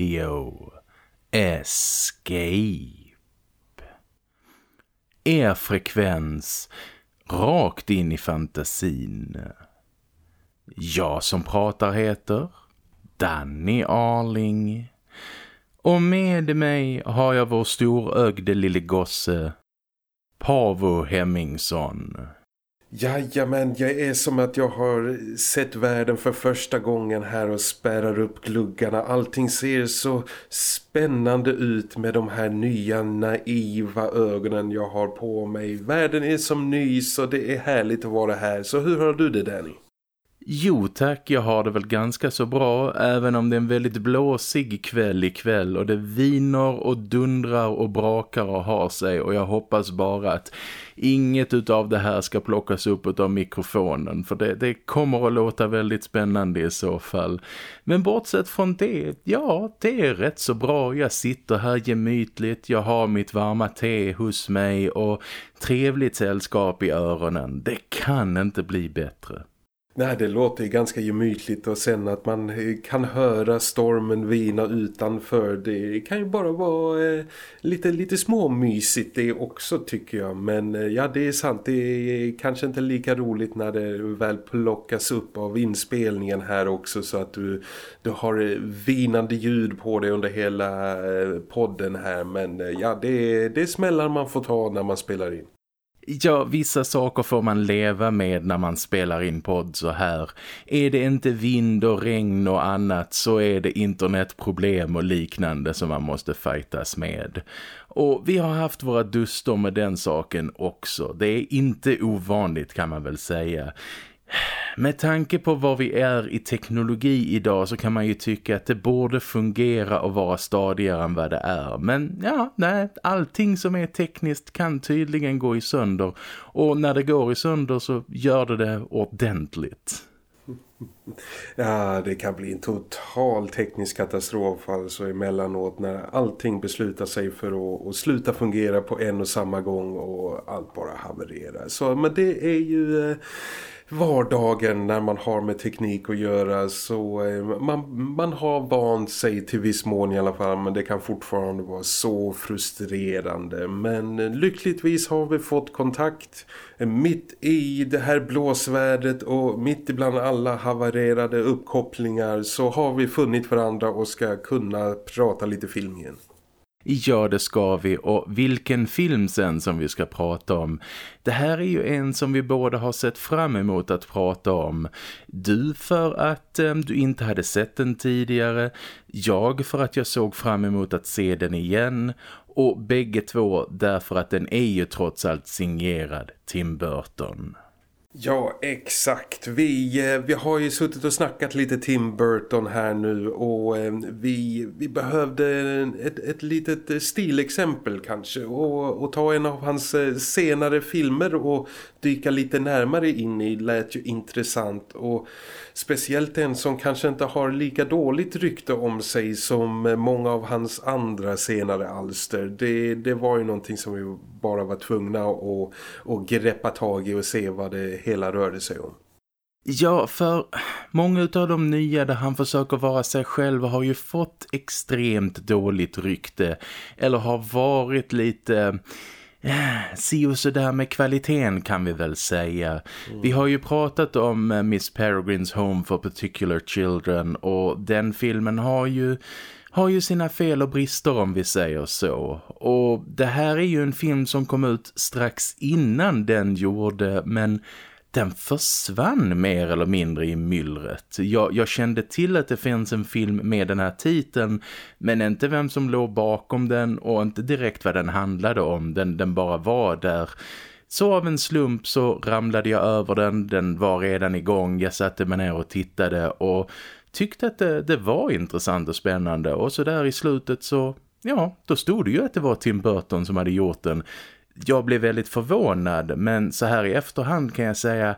Radio Escape. Er frekvens rakt in i fantasin. Jag som pratar heter Danny Arling. Och med mig har jag vår storögde lille gosse Pavo Hemmingsson. Jajamän, jag är som att jag har sett världen för första gången här och spärrar upp gluggarna. Allting ser så spännande ut med de här nya naiva ögonen jag har på mig. Världen är som ny så det är härligt att vara här. Så hur har du det Danny? Jo tack, jag har det väl ganska så bra även om det är en väldigt blåsig kväll ikväll och det viner och dundrar och brakar och har sig och jag hoppas bara att inget utav det här ska plockas upp av mikrofonen för det, det kommer att låta väldigt spännande i så fall. Men bortsett från det, ja det är rätt så bra. Jag sitter här gemytligt, jag har mitt varma te hos mig och trevligt sällskap i öronen. Det kan inte bli bättre. Nej, det låter ganska gemytligt och sen att man eh, kan höra stormen vina utanför. Det kan ju bara vara eh, lite, lite småmysigt det också tycker jag. Men eh, ja, det är sant. Det är kanske inte lika roligt när det väl plockas upp av inspelningen här också så att du, du har eh, vinande ljud på dig under hela eh, podden här. Men eh, ja, det, det är smällar man får ta när man spelar in. Ja, vissa saker får man leva med när man spelar in podd så här. Är det inte vind och regn och annat så är det internetproblem och liknande som man måste fightas med. Och vi har haft våra duster med den saken också. Det är inte ovanligt kan man väl säga. Med tanke på vad vi är i teknologi idag så kan man ju tycka att det borde fungera och vara stadigare än vad det är. Men ja, nej, allting som är tekniskt kan tydligen gå i sönder. Och när det går i sönder så gör det det ordentligt. Ja, det kan bli en total teknisk katastrof alltså emellanåt när allting beslutar sig för att, att sluta fungera på en och samma gång och allt bara havererar. Så, men det är ju... Eh, Vardagen när man har med teknik att göra så eh, man, man har vant sig till viss mån i alla fall men det kan fortfarande vara så frustrerande men eh, lyckligtvis har vi fått kontakt eh, mitt i det här blåsvädret och mitt ibland alla havarerade uppkopplingar så har vi funnit varandra och ska kunna prata lite film igen. Ja, det ska vi. Och vilken film sen som vi ska prata om. Det här är ju en som vi båda har sett fram emot att prata om. Du för att eh, du inte hade sett den tidigare. Jag för att jag såg fram emot att se den igen. Och bägge två därför att den är ju trots allt signerad Tim Burton. Ja, exakt. Vi, eh, vi har ju suttit och snackat lite Tim Burton här nu och eh, vi, vi behövde ett, ett litet stilexempel kanske och, och ta en av hans eh, senare filmer och dyka lite närmare in i lät ju intressant och speciellt en som kanske inte har lika dåligt rykte om sig som eh, många av hans andra senare alster. Det, det var ju någonting som vi bara var tvungna att, att greppa tag i och se vad det hela rörde sig om. Ja, för många av de nya där han försöker vara sig själv har ju fått extremt dåligt rykte eller har varit lite eh, Eh, si och sådär med kvaliteten kan vi väl säga. Mm. Vi har ju pratat om eh, Miss Peregrines Home for Particular Children och den filmen har ju har ju sina fel och brister om vi säger så. Och det här är ju en film som kom ut strax innan den gjorde men den försvann mer eller mindre i myllret. Jag, jag, kände till att det finns en film med den här titeln men inte vem som låg bakom den och inte direkt vad den handlade om. Den, den bara var där. Så av en slump så ramlade jag över den, den var redan igång, jag satte mig ner och tittade och tyckte att det, det var intressant och spännande och så där i slutet så, ja, då stod det ju att det var Tim Burton som hade gjort den. Jag blev väldigt förvånad men så här i efterhand kan jag säga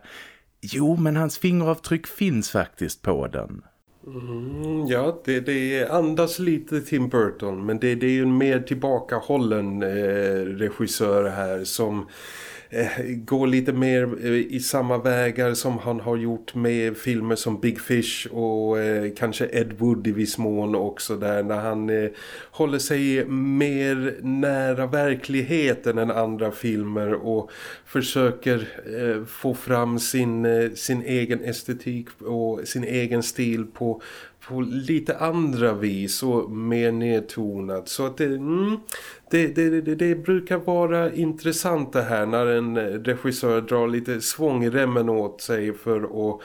jo men hans fingeravtryck finns faktiskt på den. Mm, ja, det, det andas lite Tim Burton men det, det är ju en mer tillbakahållen eh, regissör här som eh, Eh, gå lite mer eh, i samma vägar som han har gjort med filmer som Big Fish och eh, kanske Ed Wood i viss mån också där när han eh, håller sig mer nära verkligheten än andra filmer och försöker eh, få fram sin, eh, sin egen estetik och sin egen stil på på lite andra vis och mer nedtonat. Så att det, mm, det, det, det, det, brukar vara intressant det här när en eh, regissör drar lite svångremmen åt sig för att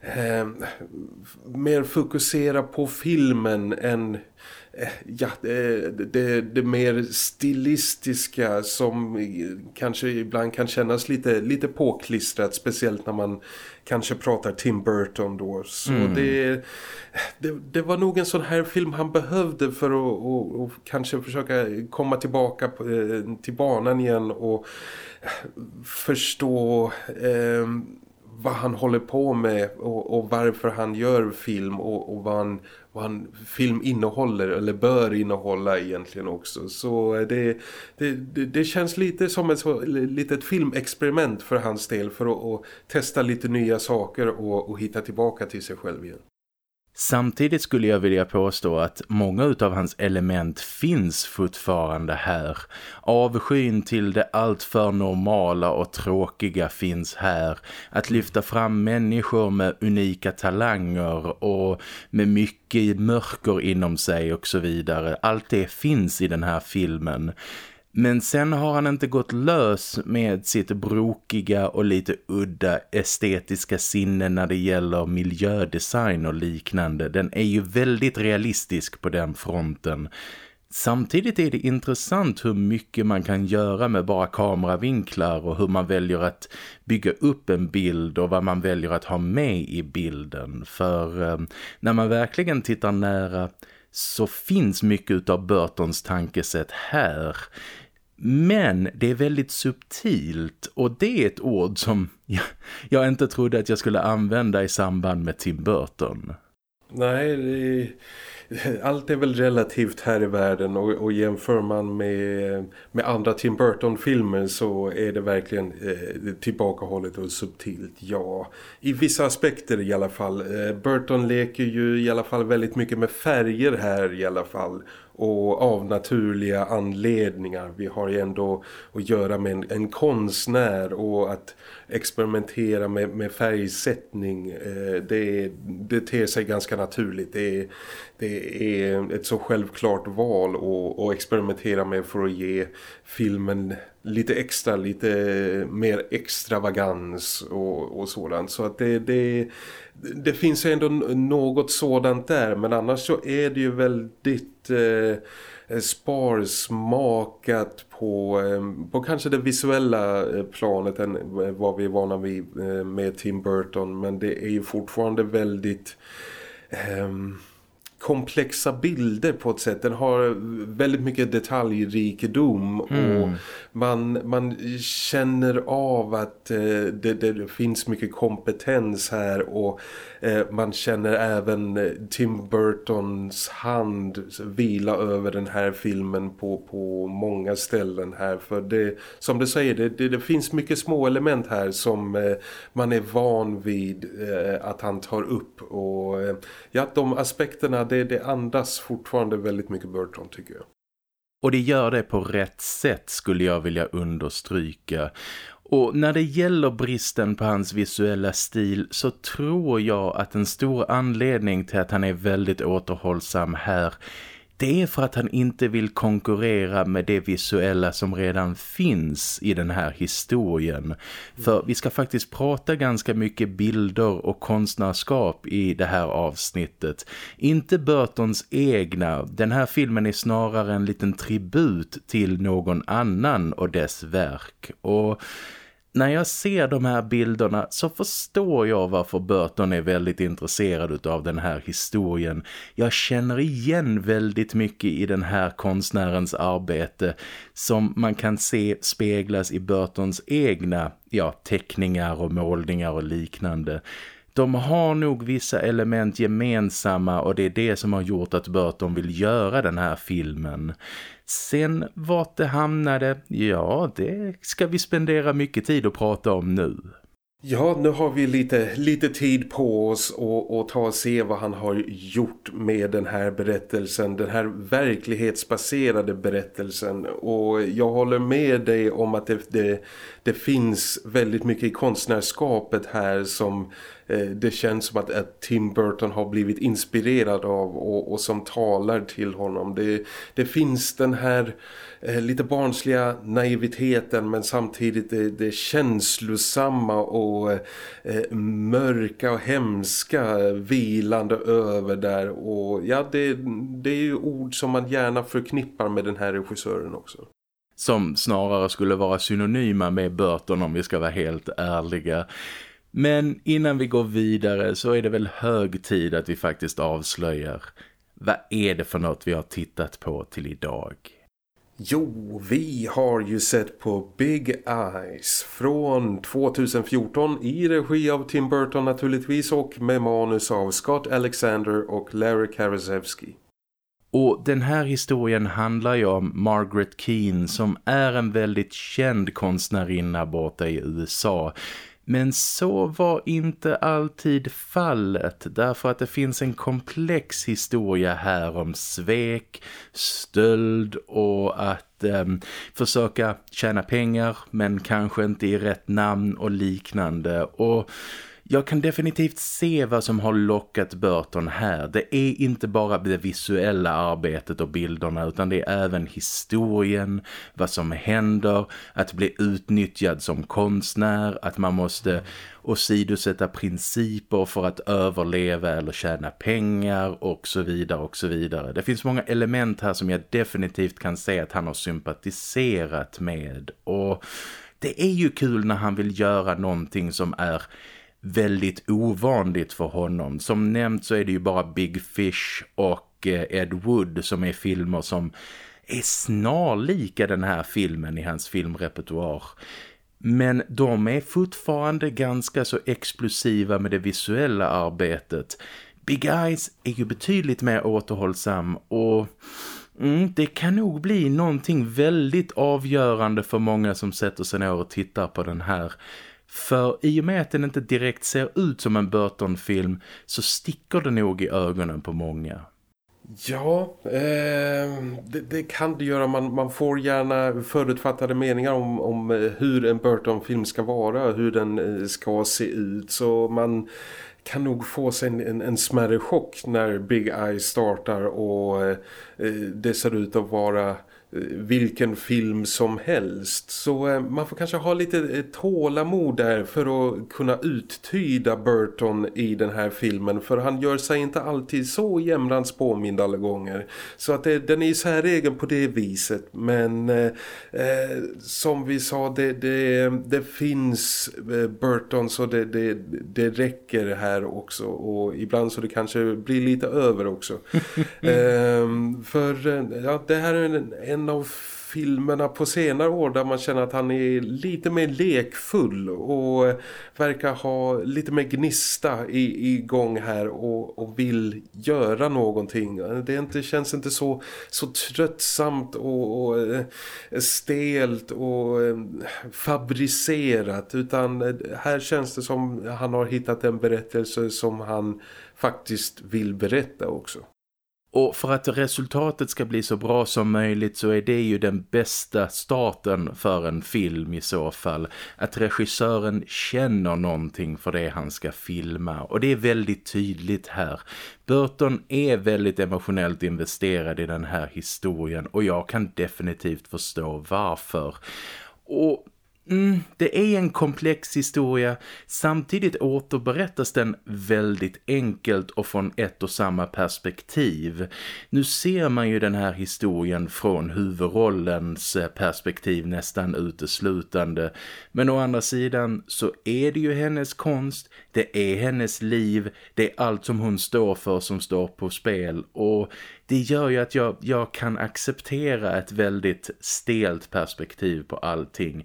eh, mer fokusera på filmen än Eh, ja, det, det, det, mer stilistiska som kanske ibland kan kännas lite, lite påklistrat speciellt när man kanske pratar Tim Burton då. Så mm. det, det, det, var nog en sån här film han behövde för att och, och kanske försöka komma tillbaka på, eh, till banan igen och förstå eh, vad han håller på med och, och varför han gör film och, och vad, han, vad han film innehåller eller bör innehålla egentligen också. Så eh, det, det, det känns lite som ett så, litet filmexperiment för hans del för att, att testa lite nya saker och, och hitta tillbaka till sig själv igen. Samtidigt skulle jag vilja påstå att många av hans element finns fortfarande här. Avskyn till det alltför normala och tråkiga finns här. Att lyfta fram människor med unika talanger och med mycket mörker inom sig och så vidare. Allt det finns i den här filmen. Men sen har han inte gått lös med sitt brokiga och lite udda estetiska sinne när det gäller miljödesign och liknande. Den är ju väldigt realistisk på den fronten. Samtidigt är det intressant hur mycket man kan göra med bara kameravinklar och hur man väljer att bygga upp en bild och vad man väljer att ha med i bilden. För eh, när man verkligen tittar nära så finns mycket av Burtons tankesätt här. Men det är väldigt subtilt och det är ett ord som jag, jag inte trodde att jag skulle använda i samband med Tim Burton. Nej, det, allt är väl relativt här i världen och, och jämför man med, med andra Tim Burton-filmer så är det verkligen eh, tillbakahållet och subtilt, ja. I vissa aspekter i alla fall. Eh, Burton leker ju i alla fall väldigt mycket med färger här i alla fall och av naturliga anledningar. Vi har ju ändå att göra med en, en konstnär och att experimentera med, med färgsättning eh, det, det ter sig ganska naturligt. Det är, det är ett så självklart val att, att experimentera med för att ge filmen lite extra, lite mer extravagans och, och sådant. Så att det, det, det finns ändå något sådant där men annars så är det ju väldigt eh, sparsmakat på, eh, på kanske det visuella eh, planet än eh, vad vi är vana vid eh, med Tim Burton men det är ju fortfarande väldigt... Eh, komplexa bilder på ett sätt. Den har väldigt mycket detaljrikedom mm. och man, man känner av att eh, det, det, finns mycket kompetens här och eh, man känner även Tim Burtons hand vila över den här filmen på, på många ställen här. För det, som du säger, det, det, det finns mycket små element här som eh, man är van vid eh, att han tar upp och eh, ja, de aspekterna det, det andas fortfarande väldigt mycket Burton tycker jag. Och det gör det på rätt sätt skulle jag vilja understryka. Och när det gäller bristen på hans visuella stil så tror jag att en stor anledning till att han är väldigt återhållsam här det är för att han inte vill konkurrera med det visuella som redan finns i den här historien. För vi ska faktiskt prata ganska mycket bilder och konstnärskap i det här avsnittet. Inte Burtons egna, den här filmen är snarare en liten tribut till någon annan och dess verk. Och när jag ser de här bilderna så förstår jag varför Burton är väldigt intresserad av den här historien. Jag känner igen väldigt mycket i den här konstnärens arbete som man kan se speglas i Burtons egna ja, teckningar och målningar och liknande. de har nog vissa element gemensamma och det är det som har gjort att Burton vill göra den här filmen. Sen vart det hamnade, ja det ska vi spendera mycket tid att prata om nu. Ja, nu har vi lite, lite tid på oss att ta och se vad han har gjort med den här berättelsen, den här verklighetsbaserade berättelsen. Och jag håller med dig om att det, det, det finns väldigt mycket i konstnärskapet här som Eh, det känns som att, att, Tim Burton har blivit inspirerad av och, och som talar till honom. Det, det finns den här eh, lite barnsliga naiviteten men samtidigt det, det känslosamma och eh, mörka och hemska vilande över där. Och ja, det, det är ju ord som man gärna förknippar med den här regissören också som snarare skulle vara synonyma med Burton om vi ska vara helt ärliga. Men innan vi går vidare så är det väl hög tid att vi faktiskt avslöjar vad är det för något vi har tittat på till idag? Jo, vi har ju sett på Big Eyes från 2014 i regi av Tim Burton naturligtvis och med manus av Scott Alexander och Larry Karaszewski. Och den här historien handlar ju om Margaret Keane som är en väldigt känd konstnärinna borta i USA- men så var inte alltid fallet därför att det finns en komplex historia här om svek, stöld och att eh, försöka tjäna pengar men kanske inte i rätt namn och liknande. Och jag kan definitivt se vad som har lockat Burton här. Det är inte bara det visuella arbetet och bilderna utan det är även historien, vad som händer, att bli utnyttjad som konstnär, att man måste åsidosätta principer för att överleva eller tjäna pengar och så vidare och så vidare. Det finns många element här som jag definitivt kan se att han har sympatiserat med och det är ju kul när han vill göra någonting som är väldigt ovanligt för honom. Som nämnt så är det ju bara Big Fish och eh, Ed Wood som är filmer som är snarlika den här filmen i hans filmrepertoar. Men de är fortfarande ganska så explosiva med det visuella arbetet. Big Eyes är ju betydligt mer återhållsam och mm, det kan nog bli någonting väldigt avgörande för många som sätter sig ner och tittar på den här för i och med att den inte direkt ser ut som en Burton-film så sticker det nog i ögonen på många. Ja, eh, det, det, kan det göra. Man, man får gärna förutfattade meningar om, om eh, hur en Burton-film ska vara, hur den eh, ska se ut. Så man kan nog få sig en, en, en smärre chock när Big Eye startar och eh, eh det ser ut att vara vilken film som helst. Så eh, man får kanske ha lite eh, tålamod där för att kunna uttyda Burton i den här filmen. För han gör sig inte alltid så jämrans påmind alla gånger. Så att det, den är ju säregen på det viset. Men eh, eh, som vi sa, det, det, det finns Burton så det, det, det räcker här också. Och ibland så det kanske blir lite över också. eh, för ja, det här är en, en en av filmerna på senare år där man känner att han är lite mer lekfull och verkar ha lite mer gnista i, igång här och, och vill göra någonting. Det inte, känns inte så, så tröttsamt och, och eh, stelt och eh, fabricerat utan eh, här känns det som han har hittat en berättelse som han faktiskt vill berätta också. Och för att resultatet ska bli så bra som möjligt så är det ju den bästa starten för en film i så fall. Att regissören känner någonting för det han ska filma. Och det är väldigt tydligt här. Burton är väldigt emotionellt investerad i den här historien och jag kan definitivt förstå varför. Och Mm, det är en komplex historia. Samtidigt återberättas den väldigt enkelt och från ett och samma perspektiv. Nu ser man ju den här historien från huvudrollens eh, perspektiv nästan uteslutande. Men å andra sidan så är det ju hennes konst, det är hennes liv, det är allt som hon står för som står på spel. Och det gör ju att jag, jag kan acceptera ett väldigt stelt perspektiv på allting.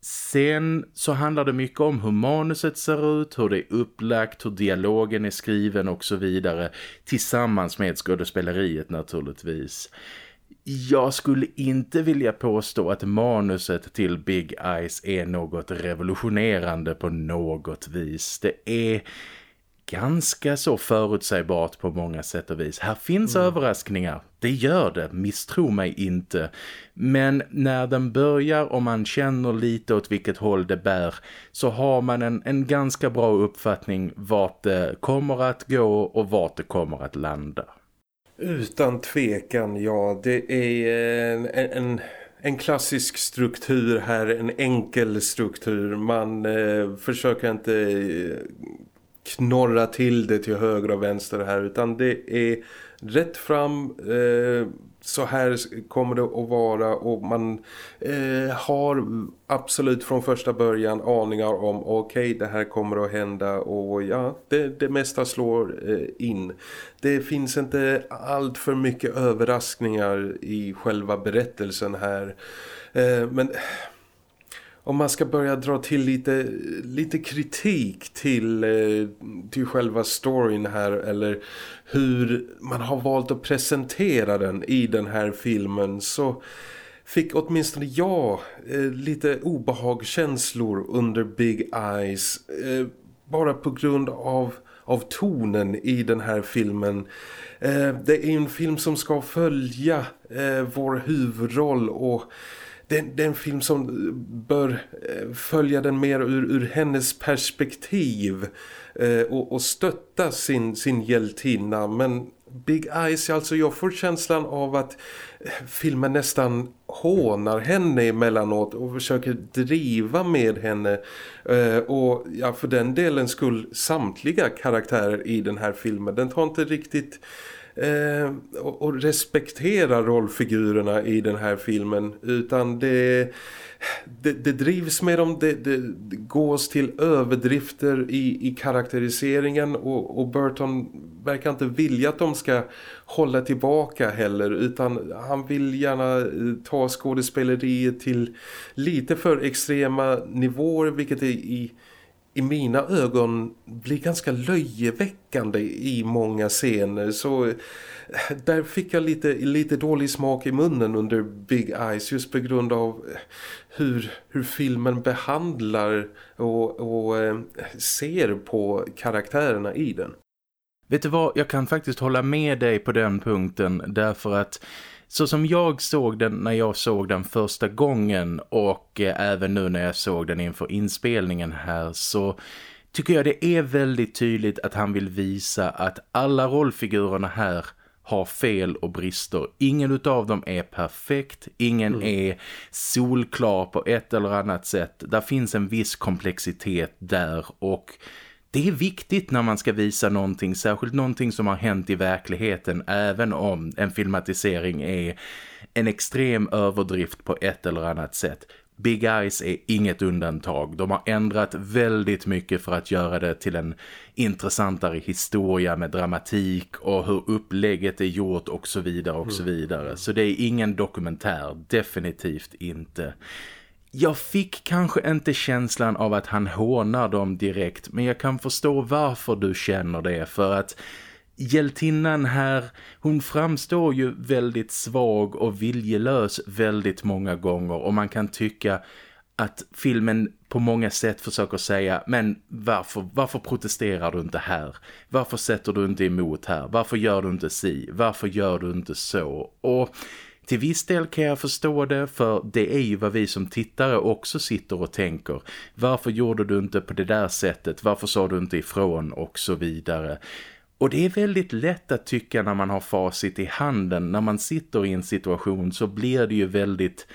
Sen så handlar det mycket om hur manuset ser ut, hur det är upplagt, hur dialogen är skriven och så vidare. Tillsammans med skådespeleriet naturligtvis. Jag skulle inte vilja påstå att manuset till Big Eyes är något revolutionerande på något vis. Det är ganska så förutsägbart på många sätt och vis. Här finns mm. överraskningar, det gör det, misstro mig inte. Men när den börjar och man känner lite åt vilket håll det bär så har man en, en ganska bra uppfattning vart det kommer att gå och vart det kommer att landa. Utan tvekan, ja. Det är en, en, en klassisk struktur här, en enkel struktur. Man eh, försöker inte eh, knorra till det till höger och vänster här utan det är rätt fram eh, så här kommer det att vara och man eh, har absolut från första början aningar om okej okay, det här kommer att hända och ja det, det mesta slår eh, in. Det finns inte allt för mycket överraskningar i själva berättelsen här eh, men om man ska börja dra till lite, lite kritik till, eh, till själva storyn här eller hur man har valt att presentera den i den här filmen så fick åtminstone jag eh, lite obehagskänslor under Big Eyes eh, bara på grund av, av tonen i den här filmen. Eh, det är en film som ska följa eh, vår huvudroll och det, det, är en film som bör eh, följa den mer ur, ur hennes perspektiv eh, och, och stötta sin, sin hjältinna. Men Big Eyes, alltså jag får känslan av att eh, filmen nästan hånar henne emellanåt och försöker driva med henne. Eh, och ja, för den delen skulle samtliga karaktärer i den här filmen, den tar inte riktigt eh, och, och respektera rollfigurerna i den här filmen utan det, det, det drivs med dem, det, det, det gås till överdrifter i, i karaktäriseringen och, och Burton verkar inte vilja att de ska hålla tillbaka heller utan han vill gärna eh, ta skådespeleriet till lite för extrema nivåer vilket är i i mina ögon blir ganska löjeväckande i många scener så eh, där fick jag lite, lite dålig smak i munnen under Big Eyes just på grund av eh, hur, hur filmen behandlar och, och eh, ser på karaktärerna i den. Vet du vad, jag kan faktiskt hålla med dig på den punkten därför att så som jag såg den när jag såg den första gången och eh, även nu när jag såg den inför inspelningen här så tycker jag det är väldigt tydligt att han vill visa att alla rollfigurerna här har fel och brister. Ingen av dem är perfekt, ingen mm. är solklar på ett eller annat sätt. Där finns en viss komplexitet där och det är viktigt när man ska visa någonting, särskilt någonting som har hänt i verkligheten även om en filmatisering är en extrem överdrift på ett eller annat sätt. Big Eyes är inget undantag. De har ändrat väldigt mycket för att göra det till en intressantare historia med dramatik och hur upplägget är gjort och så vidare och så mm. vidare. Så det är ingen dokumentär, definitivt inte. Jag fick kanske inte känslan av att han hånar dem direkt men jag kan förstå varför du känner det för att hjältinnan här, hon framstår ju väldigt svag och viljelös väldigt många gånger och man kan tycka att filmen på många sätt försöker säga men varför, varför protesterar du inte här? Varför sätter du inte emot här? Varför gör du inte si? Varför gör du inte så? Och till viss del kan jag förstå det för det är ju vad vi som tittare också sitter och tänker. Varför gjorde du inte på det där sättet? Varför sa du inte ifrån? Och så vidare. Och det är väldigt lätt att tycka när man har facit i handen. När man sitter i en situation så blir det ju väldigt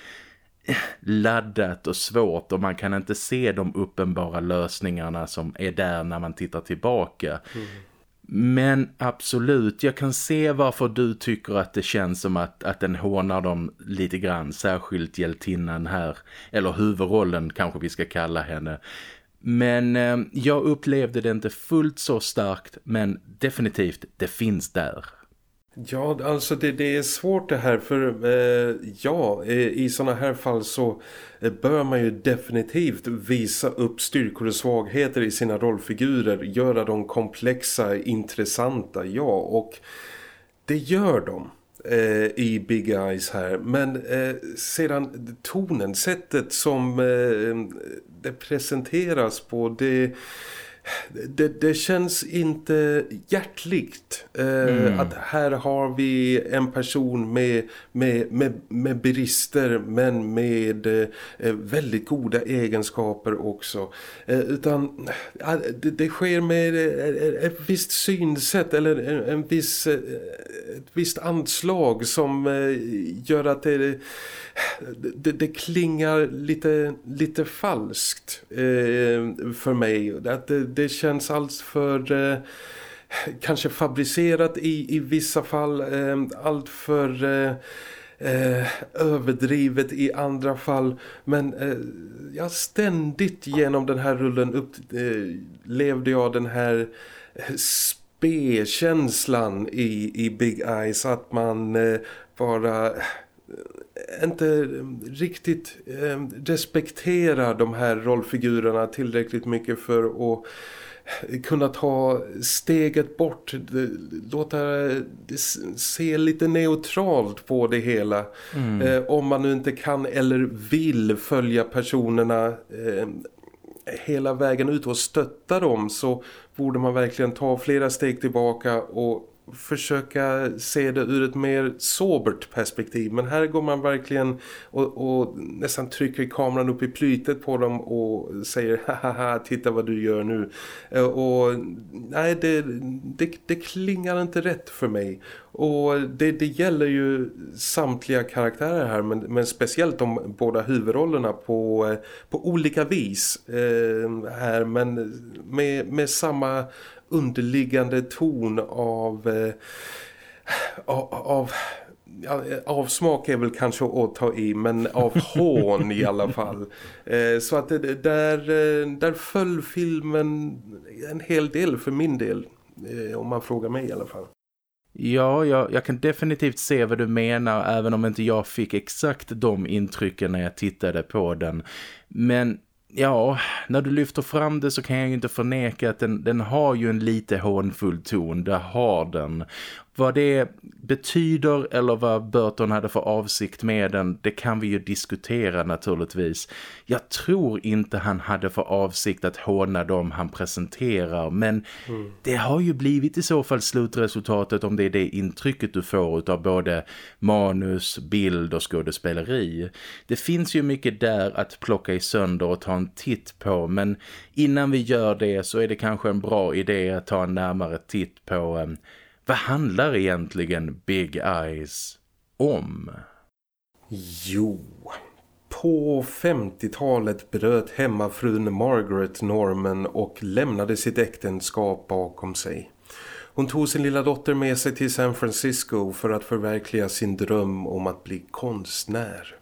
eh, laddat och svårt och man kan inte se de uppenbara lösningarna som är där när man tittar tillbaka. Mm. Men absolut, jag kan se varför du tycker att det känns som att, att den hånar dem lite grann, särskilt hjältinnan här. Eller huvudrollen kanske vi ska kalla henne. Men eh, jag upplevde det inte fullt så starkt, men definitivt, det finns där. Ja, alltså det, det, är svårt det här för eh, ja, eh, i sådana här fall så eh, bör man ju definitivt visa upp styrkor och svagheter i sina rollfigurer, göra dem komplexa, intressanta, ja och det gör de eh, i Big Eyes här. Men eh, sedan tonen, sättet som eh, det presenteras på det det, det känns inte hjärtligt eh, mm. att här har vi en person med, med, med, med brister men med eh, väldigt goda egenskaper också. Eh, utan eh, det, det, sker med eh, ett visst synsätt eller en, en viss, eh, ett visst anslag som gör att det det, det, klingar lite, lite falskt eh, för mig. Att det, det känns alls för... Eh, kanske fabricerat i, i vissa fall. Eh, allt för... Eh, eh, överdrivet i andra fall men eh, ja, ständigt genom den här rullen upp eh, levde jag den här spekänslan spe-känslan i, i Big Eyes att man bara inte riktigt eh, respekterar de här rollfigurerna tillräckligt mycket för att kunna ta steget bort låta det se lite neutralt på det hela mm. eh, om man nu inte kan eller vill följa personerna eh, hela vägen ut och stötta dem så borde man verkligen ta flera steg tillbaka och försöka se det ur ett mer sobert perspektiv. Men här går man verkligen och, och nästan trycker kameran upp i plytet på dem och säger haha titta vad du gör nu. Eh, och nej det, det, det klingar inte rätt för mig. Och det, det gäller ju samtliga karaktärer här men, men speciellt de båda huvudrollerna på, eh, på olika vis eh, här men med, med samma underliggande ton av eh, av ja, avsmak är väl kanske att ta i men av hån i alla fall. Eh, så att där, eh, där föll filmen en hel del för min del eh, om man frågar mig i alla fall. Ja, jag, jag, kan definitivt se vad du menar även om inte jag fick exakt de intrycken när jag tittade på den. Men ja, när du lyfter fram det så kan jag ju inte förneka att den, den har ju en lite hånfull ton, det har den. Vad det betyder eller vad Burton hade för avsikt med den, det kan vi ju diskutera naturligtvis. Jag tror inte han hade för avsikt att håna dem han presenterar, men mm. det har ju blivit i så fall slutresultatet om det är det intrycket du får av både manus, bild och skådespeleri. Det finns ju mycket där att plocka i sönder och ta en titt på, men innan vi gör det så är det kanske en bra idé att ta en närmare titt på um, vad handlar egentligen Big Eyes om? Jo, på 50-talet bröt hemmafrun Margaret Norman och lämnade sitt äktenskap bakom sig. Hon tog sin lilla dotter med sig till San Francisco för att förverkliga sin dröm om att bli konstnär.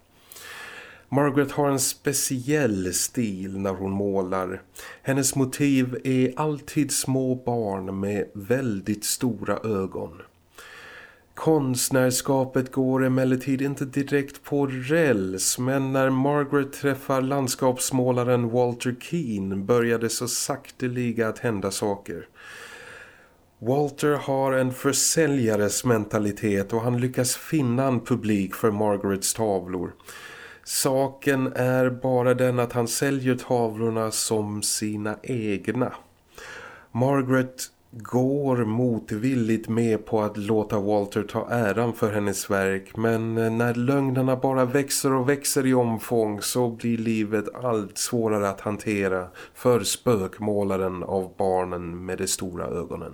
Margaret har en speciell stil när hon målar. Hennes motiv är alltid små barn med väldigt stora ögon. Konstnärskapet går emellertid inte direkt på räls men när Margaret träffar landskapsmålaren Walter Keane började så sakteliga att hända saker. Walter har en försäljares mentalitet och han lyckas finna en publik för Margarets tavlor. Saken är bara den att han säljer tavlorna som sina egna. Margaret går motvilligt med på att låta Walter ta äran för hennes verk men när lögnerna bara växer och växer i omfång så blir livet allt svårare att hantera för spökmålaren av barnen med de stora ögonen.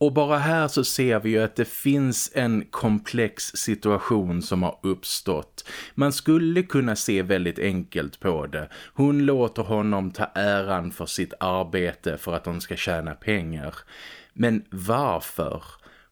Och bara här så ser vi ju att det finns en komplex situation som har uppstått. Man skulle kunna se väldigt enkelt på det. Hon låter honom ta äran för sitt arbete för att de ska tjäna pengar. Men varför?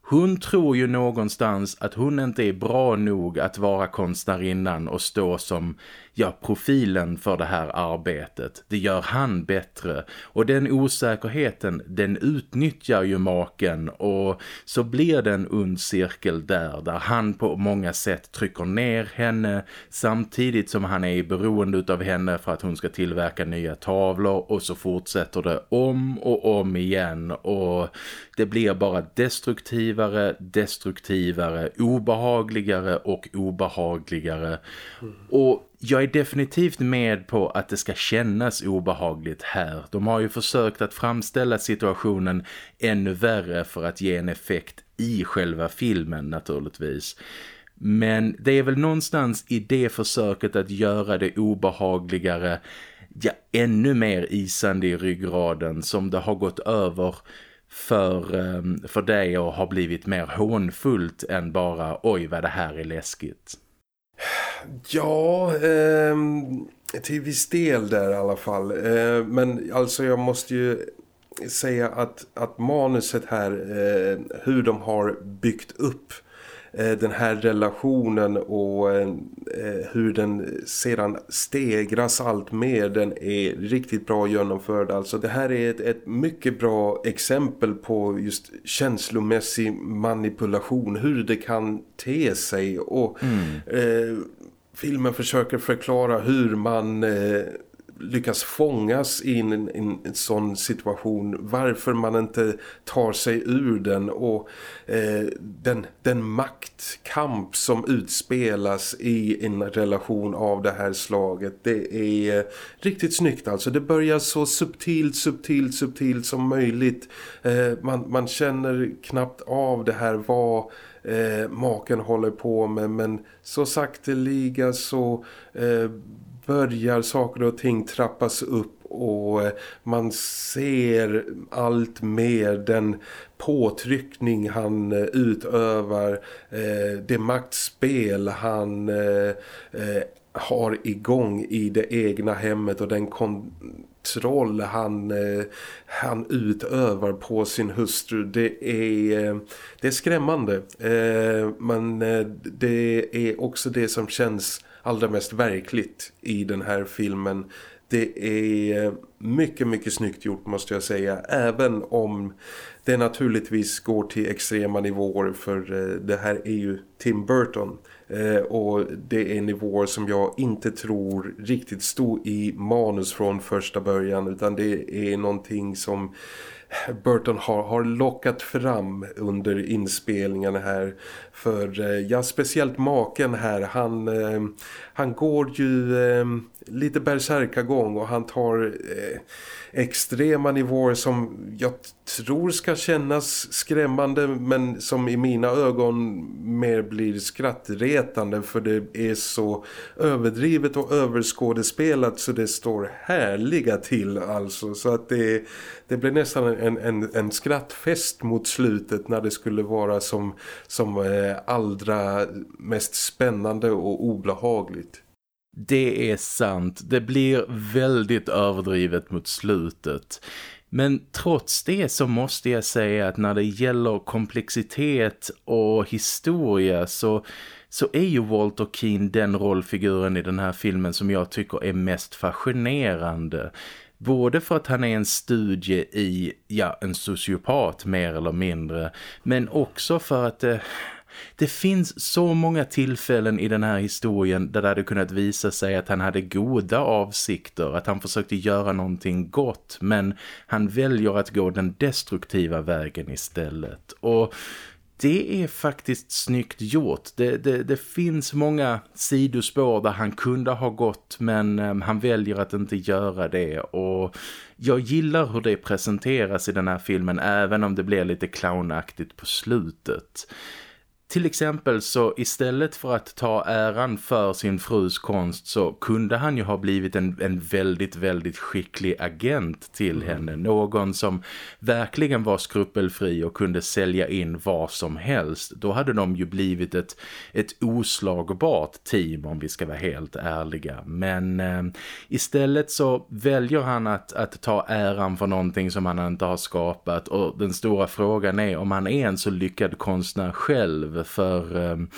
Hon tror ju någonstans att hon inte är bra nog att vara konstnärinnan och stå som ja, profilen för det här arbetet. Det gör han bättre och den osäkerheten den utnyttjar ju maken och så blir det en ond cirkel där där han på många sätt trycker ner henne samtidigt som han är beroende av henne för att hon ska tillverka nya tavlor och så fortsätter det om och om igen och det blir bara destruktivare, destruktivare, obehagligare och obehagligare. Mm. Och jag är definitivt med på att det ska kännas obehagligt här. De har ju försökt att framställa situationen ännu värre för att ge en effekt i själva filmen naturligtvis. Men det är väl någonstans i det försöket att göra det obehagligare ja, ännu mer isande i ryggraden som det har gått över för, ehm, för dig och har blivit mer hånfullt än bara oj vad det här är läskigt. Ja, eh, till viss del där i alla fall. Eh, men alltså jag måste ju säga att, att manuset här, eh, hur de har byggt upp den här relationen och eh, hur den sedan stegras allt mer den är riktigt bra genomförd. Alltså det här är ett, ett mycket bra exempel på just känslomässig manipulation, hur det kan te sig och mm. eh, filmen försöker förklara hur man eh, lyckas fångas i en, en, en sån situation varför man inte tar sig ur den och eh, den, den maktkamp som utspelas i en relation av det här slaget det är eh, riktigt snyggt alltså. Det börjar så subtilt, subtilt, subtilt som möjligt. Eh, man, man känner knappt av det här vad eh, maken håller på med men så sakteliga så eh, börjar saker och ting trappas upp och eh, man ser allt mer den påtryckning han eh, utövar, eh, det maktspel han har igång i det egna hemmet och den kontroll han, han utövar på sin hustru. Det är, det är skrämmande men det är också det som känns allra mest verkligt i den här filmen. Det är mycket, mycket snyggt gjort måste jag säga. Även om det naturligtvis går till extrema nivåer för eh, det här är ju Tim Burton. Eh, och det är nivåer som jag inte tror riktigt stod i manus från första början utan det är någonting som Burton har, har lockat fram under inspelningarna här för eh, ja, speciellt maken här han, eh, han går ju eh, lite bärsärkagång och han tar extrema nivåer som jag tror ska kännas skrämmande men som i mina ögon mer blir skrattretande för det är så överdrivet och överskådespelat så det står härliga till alltså. Så att det, det blir nästan en, en, en skrattfest mot slutet när det skulle vara som, som eh, Eh, allra mest spännande och obehagligt. Det är sant. Det blir väldigt överdrivet mot slutet. Men trots det så måste jag säga att när det gäller komplexitet och historia så, så är ju Walter Keane den rollfiguren i den här filmen som jag tycker är mest fascinerande. Både för att han är en studie i, ja, en sociopat mer eller mindre. Men också för att det, det finns så många tillfällen i den här historien där det hade kunnat visa sig att han hade goda avsikter, att han försökte göra någonting gott men han väljer att gå den destruktiva vägen istället. Och det är faktiskt snyggt gjort. Det, det, det, finns många sidospår där han kunde ha gått men ehm, han väljer att inte göra det och jag gillar hur det presenteras i den här filmen även om det blir lite clownaktigt på slutet. Till exempel så istället för att ta äran för sin frus konst så kunde han ju ha blivit en, en väldigt, väldigt skicklig agent till mm. henne. Någon som verkligen var skrupelfri och kunde sälja in vad som helst. Då hade de ju blivit ett, ett oslagbart team om vi ska vara helt ärliga. Men eh, istället så väljer han att, att ta äran för någonting som han inte har skapat. Och den stora frågan är om han är en så lyckad konstnär själv för ehm,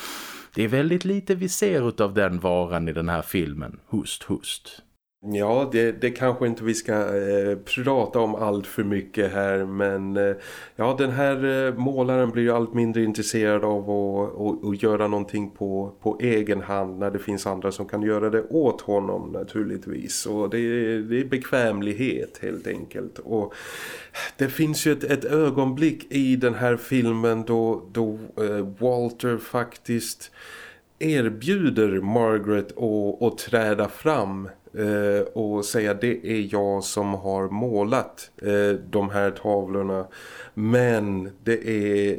det är väldigt lite vi ser av den varan i den här filmen. Hust, hust. Ja, det, det kanske inte vi ska eh, prata om allt för mycket här men eh, ja, den här eh, målaren blir ju allt mindre intresserad av att, att, att, göra någonting på, på egen hand när det finns andra som kan göra det åt honom naturligtvis. Och det, det är bekvämlighet helt enkelt. Och det finns ju ett, ett ögonblick i den här filmen då, då eh, Walter faktiskt erbjuder Margaret att, att träda fram Eh, och säga det är jag som har målat eh, de här tavlorna men det är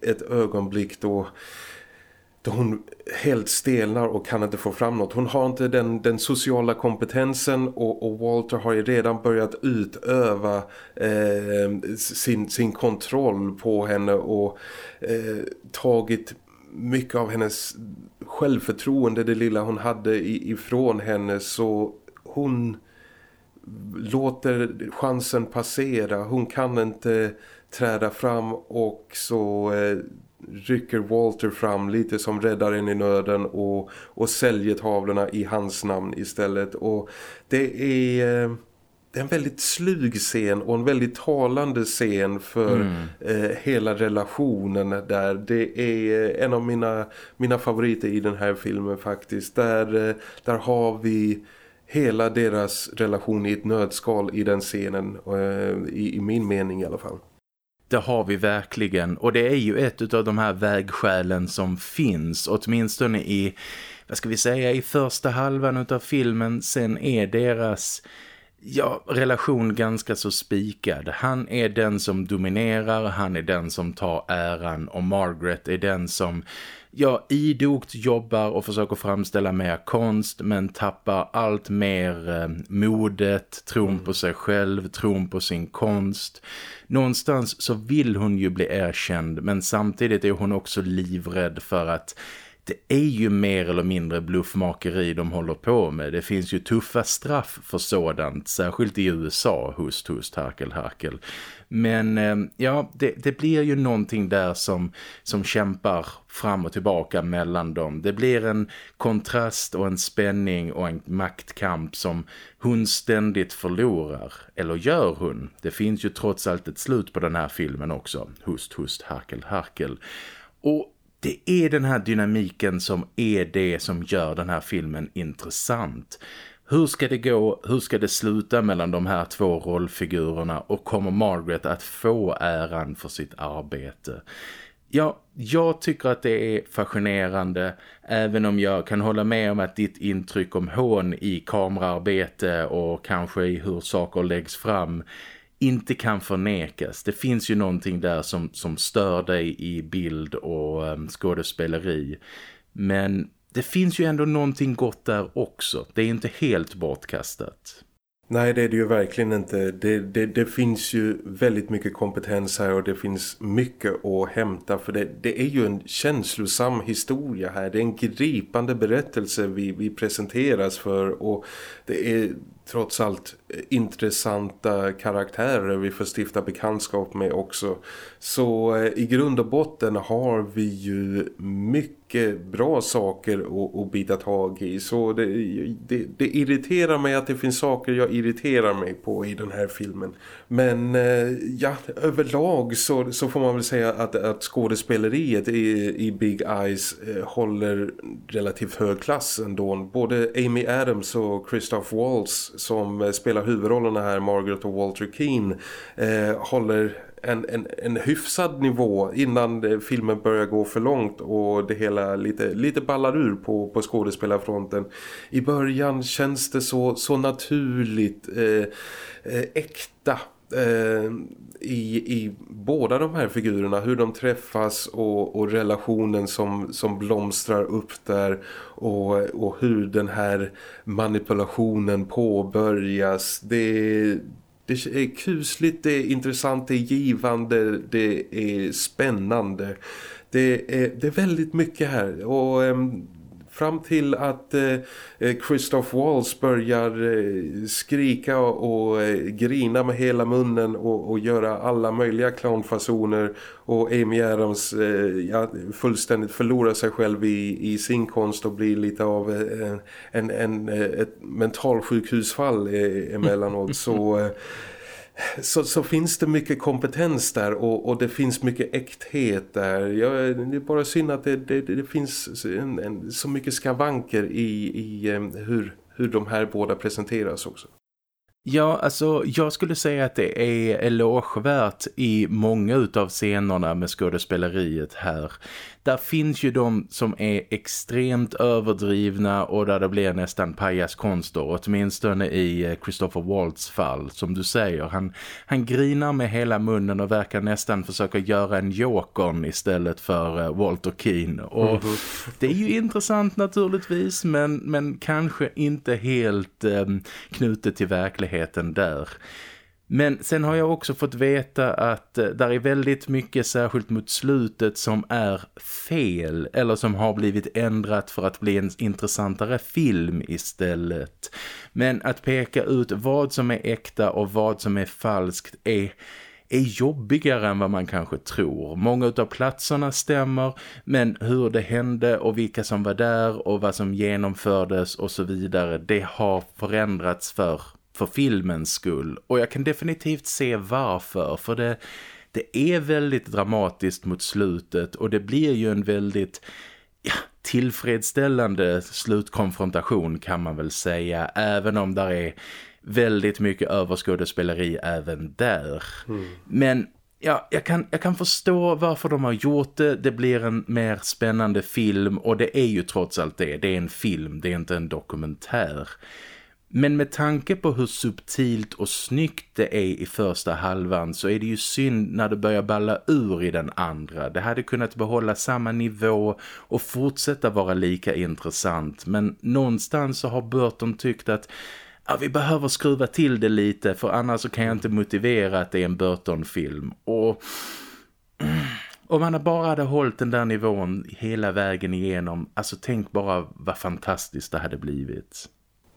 ett ögonblick då då hon helt stelnar och kan inte få fram något. Hon har inte den, den sociala kompetensen och, och, Walter har ju redan börjat utöva eh, sin, sin kontroll på henne och eh, tagit mycket av hennes självförtroende, det lilla hon hade ifrån henne så hon låter chansen passera. Hon kan inte träda fram och så eh, rycker Walter fram lite som räddaren i nöden och, och säljer tavlorna i hans namn istället. Och det är... Eh, det är en väldigt slug scen och en väldigt talande scen för mm. eh, hela relationen där. Det är en av mina, mina favoriter i den här filmen faktiskt. Där, eh, där har vi hela deras relation i ett nödskal i den scenen, eh, i, i min mening i alla fall. Det har vi verkligen och det är ju ett av de här vägskälen som finns åtminstone i, vad ska vi säga, i första halvan av filmen. Sen är deras ja, relation ganska så spikad. Han är den som dominerar, han är den som tar äran och Margaret är den som ja, idogt jobbar och försöker framställa mer konst men tappar allt mer eh, modet, tron på sig själv, tron på sin konst. Någonstans så vill hon ju bli erkänd men samtidigt är hon också livrädd för att det är ju mer eller mindre bluffmakeri de håller på med. Det finns ju tuffa straff för sådant, särskilt i USA, hust, hust, harkel, harkel. Men eh, ja, det, det, blir ju någonting där som, som kämpar fram och tillbaka mellan dem. Det blir en kontrast och en spänning och en maktkamp som hon ständigt förlorar. Eller gör hon? Det finns ju trots allt ett slut på den här filmen också. Hust, hust, harkel, harkel. Och det är den här dynamiken som är det som gör den här filmen intressant. Hur ska det gå, hur ska det sluta mellan de här två rollfigurerna och kommer Margaret att få äran för sitt arbete? Ja, jag tycker att det är fascinerande även om jag kan hålla med om att ditt intryck om hån i kameraarbete och kanske i hur saker läggs fram inte kan förnekas. Det finns ju någonting där som, som stör dig i bild och um, skådespeleri. Men det finns ju ändå någonting gott där också. Det är inte helt bortkastat. Nej det är det ju verkligen inte. Det, det, det, finns ju väldigt mycket kompetens här och det finns mycket att hämta för det, det är ju en känslosam historia här. Det är en gripande berättelse vi, vi presenteras för och det är trots allt eh, intressanta karaktärer vi får stifta bekantskap med också. Så eh, i grund och botten har vi ju mycket bra saker att, att bita tag i. Så det, det, det, irriterar mig att det finns saker jag irriterar mig på i den här filmen. Men eh, ja, överlag så, så får man väl säga att, att skådespeleriet i, i Big Eyes håller relativt hög klass ändå. Både Amy Adams och Christoph Waltz som spelar huvudrollerna här, Margaret och Walter Keane, eh, håller en, en, en hyfsad nivå innan filmen börjar gå för långt och det hela lite, lite ballar ur på, på skådespelarfronten. I början känns det så, så naturligt, eh, eh, äkta eh, i, i båda de här figurerna, hur de träffas och, och relationen som, som blomstrar upp där och, och hur den här manipulationen påbörjas. Det, det är kusligt, det är intressant, det är givande, det är spännande. Det är, det är väldigt mycket här och ehm, fram till att eh, eh, Christoph Waltz börjar eh, skrika och eh, grina med hela munnen och, och göra alla möjliga clownfasoner och Amy Adams eh, ja, fullständigt förlorar sig själv i, i sin konst och blir lite av en, en, en, ett mentalsjukhusfall emellanåt. Så så, så finns det mycket kompetens där och, och det finns mycket äkthet där. Jag, det är bara synd att det, det, det finns en, en, så mycket skavanker i, i eh, hur, hur de här båda presenteras också. Ja, alltså jag skulle säga att det är elogevärt i många av scenerna med skådespeleriet här där finns ju de som är extremt överdrivna och där det blir nästan pajaskonster, åtminstone i eh, Christopher Waltz fall. Som du säger, han, han grinar med hela munnen och verkar nästan försöka göra en jokern istället för uh, Walter Keane. Och -hmm. det är ju intressant naturligtvis, men, men kanske inte helt um, knutet till verkligheten där. Men sen har jag också fått veta att eh, där är väldigt mycket särskilt mot slutet som är fel eller som har blivit ändrat för att bli en intressantare film istället. Men att peka ut vad som är äkta och vad som är falskt är är jobbigare än vad man kanske tror. Många av platserna stämmer men hur det hände och vilka som var där och vad som genomfördes och så vidare det har förändrats för för filmens skull. Och jag kan definitivt se varför. För det, det är väldigt dramatiskt mot slutet. Och det blir ju en väldigt ja, tillfredsställande slutkonfrontation kan man väl säga. Även om där är väldigt mycket överskådespeleri även där. Mm. Men ja, jag kan, jag kan förstå varför de har gjort det. Det blir en mer spännande film och det är ju trots allt det. Det är en film, det är inte en dokumentär. Men med tanke på hur subtilt och snyggt det är i första halvan så är det ju synd när det börjar balla ur i den andra. Det hade kunnat behålla samma nivå och fortsätta vara lika intressant. Men någonstans så har Burton tyckt att ja, vi behöver skruva till det lite för annars så kan jag inte motivera att det är en Burton-film. Och... Om man bara hade hållit den där nivån hela vägen igenom, alltså tänk bara vad fantastiskt det hade blivit.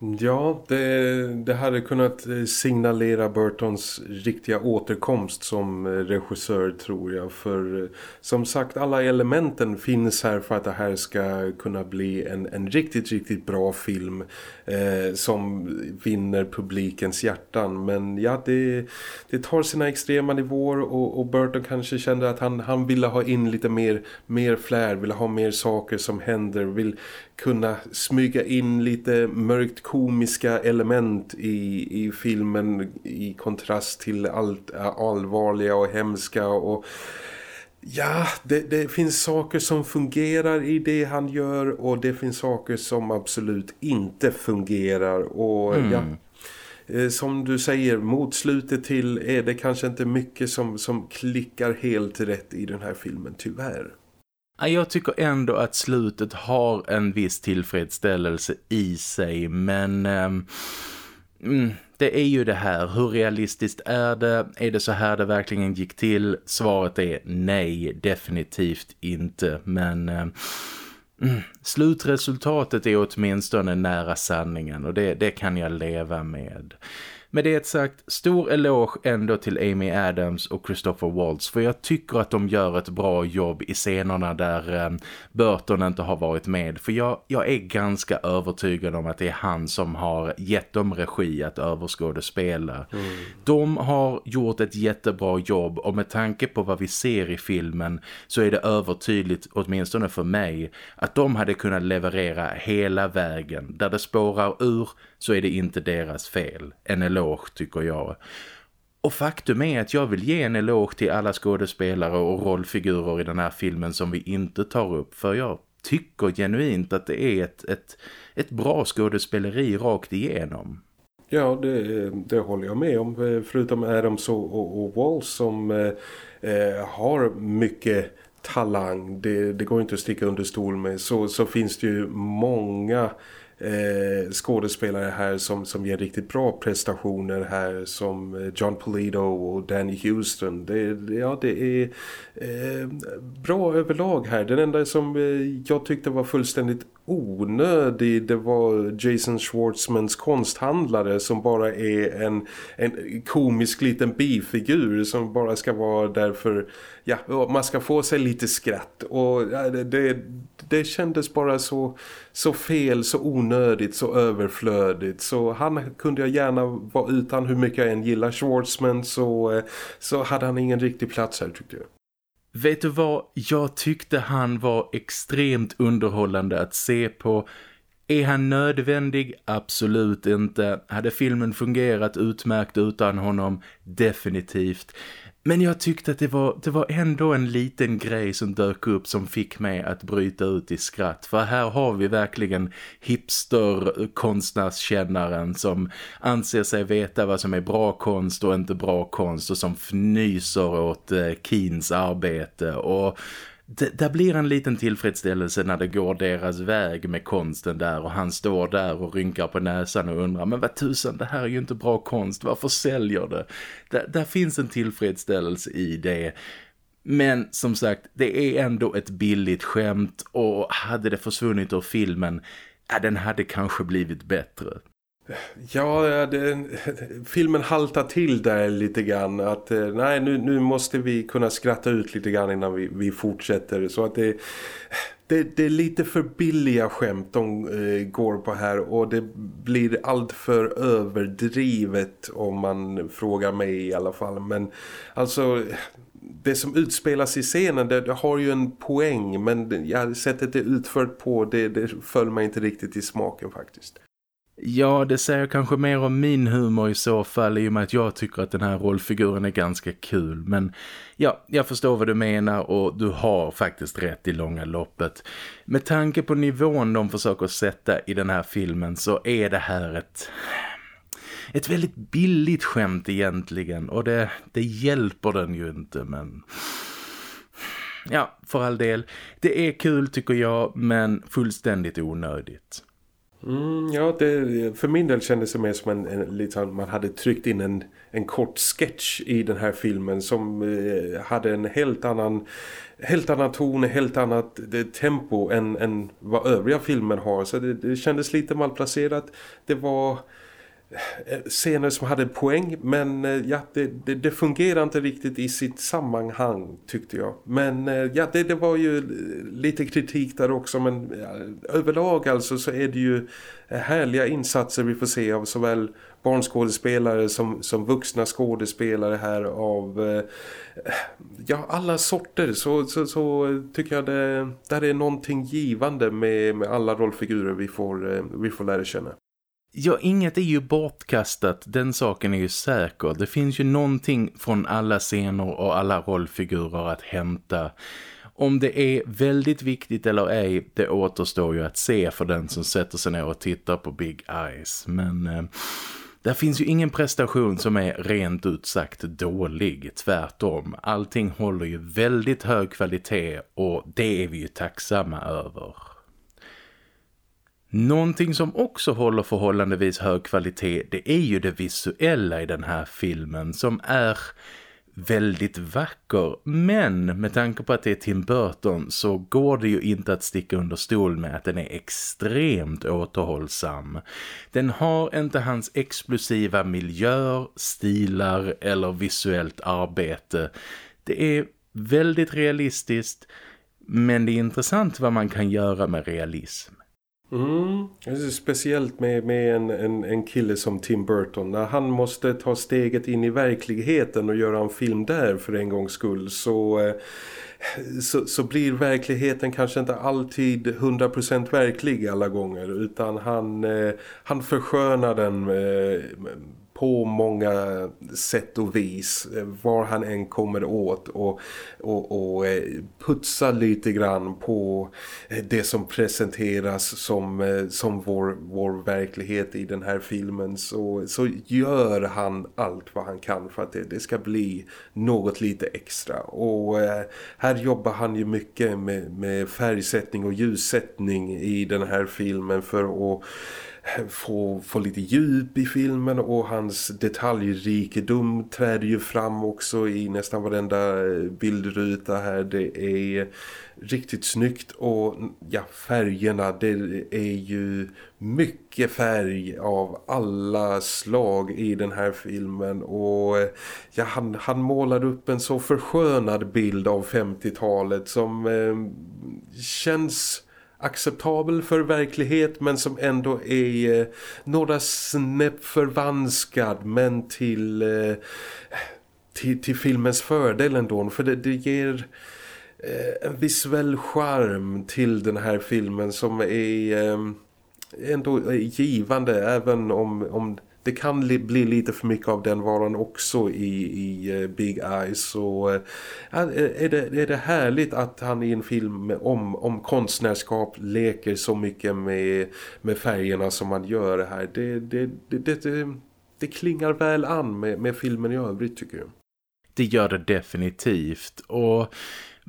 Ja, det, det hade kunnat eh, signalera Burtons riktiga återkomst som eh, regissör tror jag. För eh, som sagt, alla elementen finns här för att det här ska kunna bli en, en riktigt, riktigt bra film eh, som vinner publikens hjärtan. Men ja, det, det tar sina extrema nivåer och, och Burton kanske kände att han, han ville ha in lite mer, mer flär, ville ha mer saker som händer, vill kunna smyga in lite mörkt komiska element i, i filmen i kontrast till allt allvarliga och hemska och ja, det, det, finns saker som fungerar i det han gör och det finns saker som absolut inte fungerar och mm. ja eh, som du säger, mot slutet till är det kanske inte mycket som, som klickar helt rätt i den här filmen, tyvärr. Jag tycker ändå att slutet har en viss tillfredsställelse i sig men um, det är ju det här. Hur realistiskt är det? Är det så här det verkligen gick till? Svaret är nej, definitivt inte. Men um, slutresultatet är åtminstone nära sanningen och det, det kan jag leva med. Med det sagt, stor eloge ändå till Amy Adams och Christopher Waltz för jag tycker att de gör ett bra jobb i scenerna där eh, Burton inte har varit med. För jag, jag är ganska övertygad om att det är han som har gett dem regi att överskådespela. Mm. De har gjort ett jättebra jobb och med tanke på vad vi ser i filmen så är det övertydligt, åtminstone för mig, att de hade kunnat leverera hela vägen. Där det spårar ur så är det inte deras fel. En eloge tycker jag. Och faktum är att jag vill ge en eloge till alla skådespelare och rollfigurer i den här filmen som vi inte tar upp. För jag tycker genuint att det är ett, ett, ett bra skådespeleri rakt igenom. Ja, det, det håller jag med om. Förutom Adams och, och, och Walls som eh, eh, har mycket talang. Det, det går inte att sticka under stol med. Så, så finns det ju många eh, skådespelare här som, som ger riktigt bra prestationer här som eh, John Polito och Danny Houston. Det, ja, det är eh, bra överlag här. Den enda som eh, jag tyckte var fullständigt onödig. Det var Jason Schwartzmans konsthandlare som bara är en, en komisk liten bifigur som bara ska vara där för ja, man ska få sig lite skratt och det, det, det kändes bara så, så fel, så onödigt, så överflödigt så han kunde jag gärna vara utan hur mycket jag än gillar Schwartzman så, så hade han ingen riktig plats här tyckte jag. Vet du vad? Jag tyckte han var extremt underhållande att se på. Är han nödvändig? Absolut inte. Hade filmen fungerat utmärkt utan honom? Definitivt. Men jag tyckte att det var, det var ändå en liten grej som dök upp som fick mig att bryta ut i skratt. För här har vi verkligen hipster-konstnärskännaren som anser sig veta vad som är bra konst och inte bra konst och som fnyser åt eh, Keens arbete och det, där blir en liten tillfredsställelse när det går deras väg med konsten där och han står där och rynkar på näsan och undrar men vad tusan, det här är ju inte bra konst, varför säljer det? Där, där finns en tillfredsställelse i det. Men som sagt, det är ändå ett billigt skämt och hade det försvunnit ur filmen, ja, den hade kanske blivit bättre. Ja, det, filmen haltar till där lite grann. Att eh, nej, nu, nu måste vi kunna skratta ut lite grann innan vi, vi fortsätter. Så att det, det, det är lite för billiga skämt de eh, går på här. Och det blir allt för överdrivet om man frågar mig i alla fall. Men alltså det som utspelas i scenen det, det, har ju en poäng men ja, sättet det är utfört på det, det föll mig inte riktigt i smaken faktiskt. Ja, det säger kanske mer om min humor i så fall i och med att jag tycker att den här rollfiguren är ganska kul. Men ja, jag förstår vad du menar och du har faktiskt rätt i långa loppet. Med tanke på nivån de försöker sätta i den här filmen så är det här ett... Ett väldigt billigt skämt egentligen och det, det hjälper den ju inte men... Ja, för all del. Det är kul tycker jag men fullständigt onödigt. Mm, ja, det, för min del kändes det mer som en, en liksom, man hade tryckt in en, en kort sketch i den här filmen som eh, hade en helt annan helt annan ton, helt annat det, tempo än, än vad övriga filmer har. Så det, det kändes lite malplacerat. Det var Eh, scener som hade poäng men eh, ja, det, det, det fungerar inte riktigt i sitt sammanhang tyckte jag. Men eh, ja, det, det var ju lite kritik där också men ja, överlag alltså så är det ju härliga insatser vi får se av såväl barnskådespelare som, som vuxna skådespelare här av ja, alla sorter så, så, så tycker jag det där är någonting givande med, med alla rollfigurer vi får, vi får lära känna. Ja, inget är ju bortkastat, den saken är ju säker. Det finns ju någonting från alla scener och alla rollfigurer att hämta. Om det är väldigt viktigt eller ej, det återstår ju att se för den som sätter sig ner och tittar på Big Eyes. Men eh, där finns ju ingen prestation som är rent ut sagt dålig, tvärtom. Allting håller ju väldigt hög kvalitet och det är vi ju tacksamma över. Någonting som också håller förhållandevis hög kvalitet det är ju det visuella i den här filmen som är väldigt vacker. Men med tanke på att det är Tim Burton så går det ju inte att sticka under stol med att den är extremt återhållsam. Den har inte hans explosiva miljöer, stilar eller visuellt arbete. Det är väldigt realistiskt men det är intressant vad man kan göra med realism. Mm. Alltså, speciellt med, med en, en, en kille som Tim Burton. När han måste ta steget in i verkligheten och göra en film där för en gångs skull så, eh, så, så blir verkligheten kanske inte alltid 100% verklig alla gånger. Utan han, eh, han förskönar den eh, på många sätt och vis var han än kommer åt och, och, och eh, putsa lite grann på eh, det som presenteras som, eh, som vår, vår verklighet i den här filmen så, så gör han allt vad han kan för att det, det ska bli något lite extra. Och här jobbar han ju mycket med, med färgsättning och ljussättning i den här filmen för att få, få lite djup i filmen och hans detaljrikedom träder ju fram också i nästan varenda eh, bildruta här. Det är riktigt snyggt och ja, färgerna det är ju mycket färg av alla slag i den här filmen och eh, ja, han, han målar upp en så förskönad bild av 50-talet som eh, känns acceptabel för verklighet men som ändå är eh, några snäpp förvanskad men till, eh, till, till filmens fördel ändå. För det, det ger eh, en visuell charm till den här filmen som är eh, ändå givande även om, om det kan bli lite för mycket av den varan också i, i uh, Big Eyes så uh, är, det, är det härligt att han i en film om, om konstnärskap leker så mycket med, med färgerna som man gör här. Det, det, det, det, det klingar väl an med, med filmen i övrigt tycker jag. Det gör det definitivt och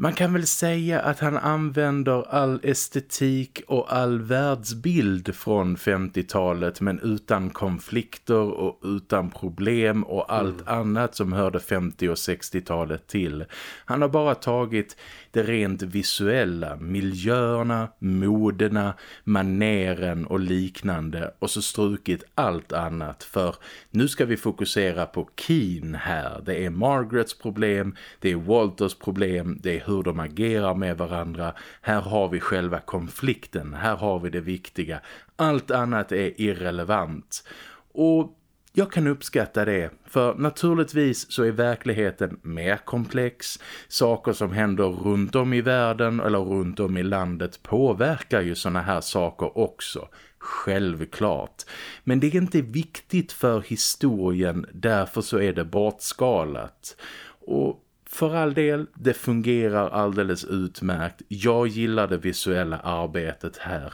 man kan väl säga att han använder all estetik och all världsbild från 50-talet men utan konflikter och utan problem och allt mm. annat som hörde 50- och 60-talet till. Han har bara tagit det rent visuella, miljöerna, modena, maneren och liknande och så strukit allt annat för nu ska vi fokusera på Keen här. Det är Margarets problem, det är Walters problem, det är hur de agerar med varandra. Här har vi själva konflikten, här har vi det viktiga. Allt annat är irrelevant. Och jag kan uppskatta det, för naturligtvis så är verkligheten mer komplex. Saker som händer runt om i världen eller runt om i landet påverkar ju såna här saker också. Självklart. Men det är inte viktigt för historien, därför så är det bortskalat. Och för all del, det fungerar alldeles utmärkt. Jag gillar det visuella arbetet här.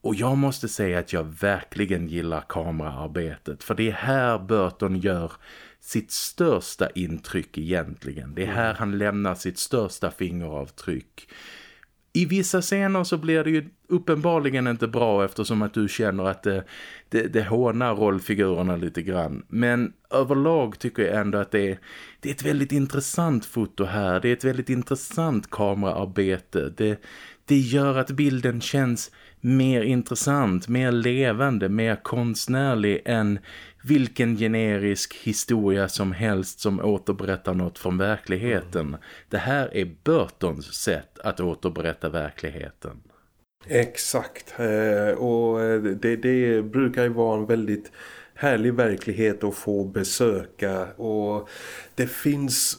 Och jag måste säga att jag verkligen gillar kameraarbetet. För det är här Burton gör sitt största intryck egentligen. Det är här han lämnar sitt största fingeravtryck. I vissa scener så blir det ju uppenbarligen inte bra eftersom att du känner att det, det, det hånar rollfigurerna lite grann. Men överlag tycker jag ändå att det är, det är ett väldigt intressant foto här. Det är ett väldigt intressant kameraarbete. Det, det gör att bilden känns mer intressant, mer levande, mer konstnärlig än vilken generisk historia som helst som återberättar något från verkligheten. Det här är Burtons sätt att återberätta verkligheten. Exakt, eh, och eh, det, det brukar ju vara en väldigt härlig verklighet att få besöka och det finns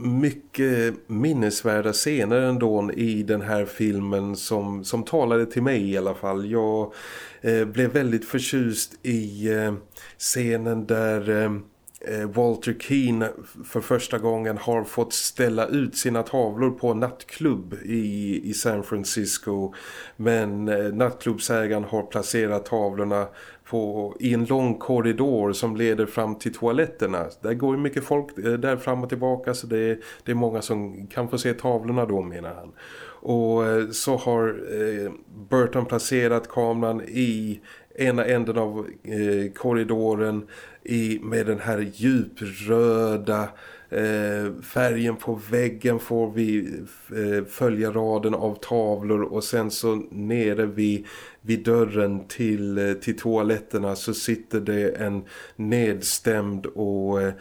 mycket minnesvärda scener ändå i den här filmen som, som talade till mig i alla fall. Jag eh, blev väldigt förtjust i eh, scenen där eh, eh Walter Keane för första gången har fått ställa ut sina tavlor på en nattklubb i, i San Francisco. Men eh, nattklubbsägaren har placerat tavlorna på, i en lång korridor som leder fram till toaletterna. Där går ju mycket folk eh, där fram och tillbaka så det är, det är många som kan få se tavlorna då menar han. Och eh, så har eh, Burton placerat kameran i ena änden av eh, korridoren i, med den här djupröda eh, färgen på väggen får vi eh, följa raden av tavlor och sen så nere vid, vid dörren till, eh, till toaletterna så sitter det en nedstämd och eh,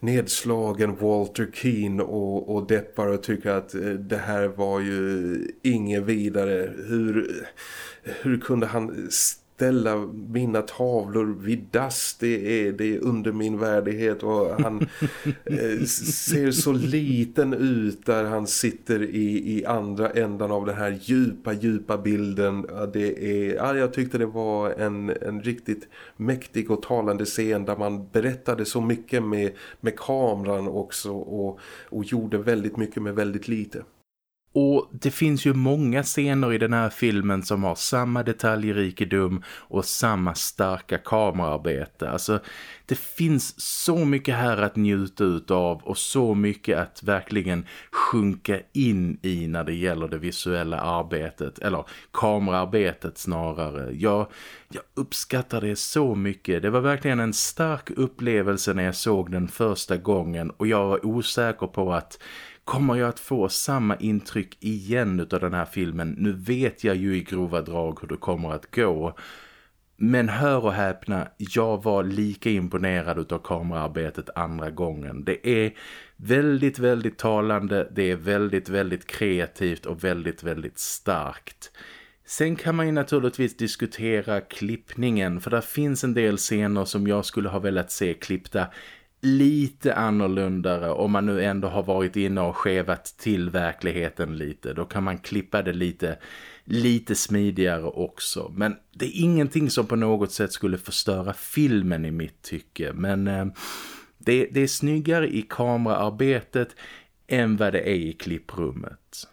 nedslagen Walter Keane och, och deppar och tycker att eh, det här var ju inget vidare. Hur, hur kunde han ställa mina tavlor vid dass. Det är, det är under min värdighet och han eh, ser så liten ut där han sitter i, i andra ändan av den här djupa, djupa bilden. Det är, ja, jag tyckte det var en, en riktigt mäktig och talande scen där man berättade så mycket med, med kameran också och, och gjorde väldigt mycket med väldigt lite. Och det finns ju många scener i den här filmen som har samma detaljrikedom och samma starka kamerarbete. Alltså det finns så mycket här att njuta av och så mycket att verkligen sjunka in i när det gäller det visuella arbetet. Eller kamerarbetet snarare. Jag, jag uppskattar det så mycket. Det var verkligen en stark upplevelse när jag såg den första gången och jag var osäker på att kommer jag att få samma intryck igen av den här filmen. Nu vet jag ju i grova drag hur det kommer att gå. Men hör och häpna, jag var lika imponerad av kamerarbetet andra gången. Det är väldigt, väldigt talande, det är väldigt, väldigt kreativt och väldigt, väldigt starkt. Sen kan man ju naturligtvis diskutera klippningen för det finns en del scener som jag skulle ha velat se klippta lite annorlunda om man nu ändå har varit inne och skevat till verkligheten lite. Då kan man klippa det lite, lite smidigare också. Men det är ingenting som på något sätt skulle förstöra filmen i mitt tycke. Men eh, det, det är snyggare i kameraarbetet än vad det är i klipprummet.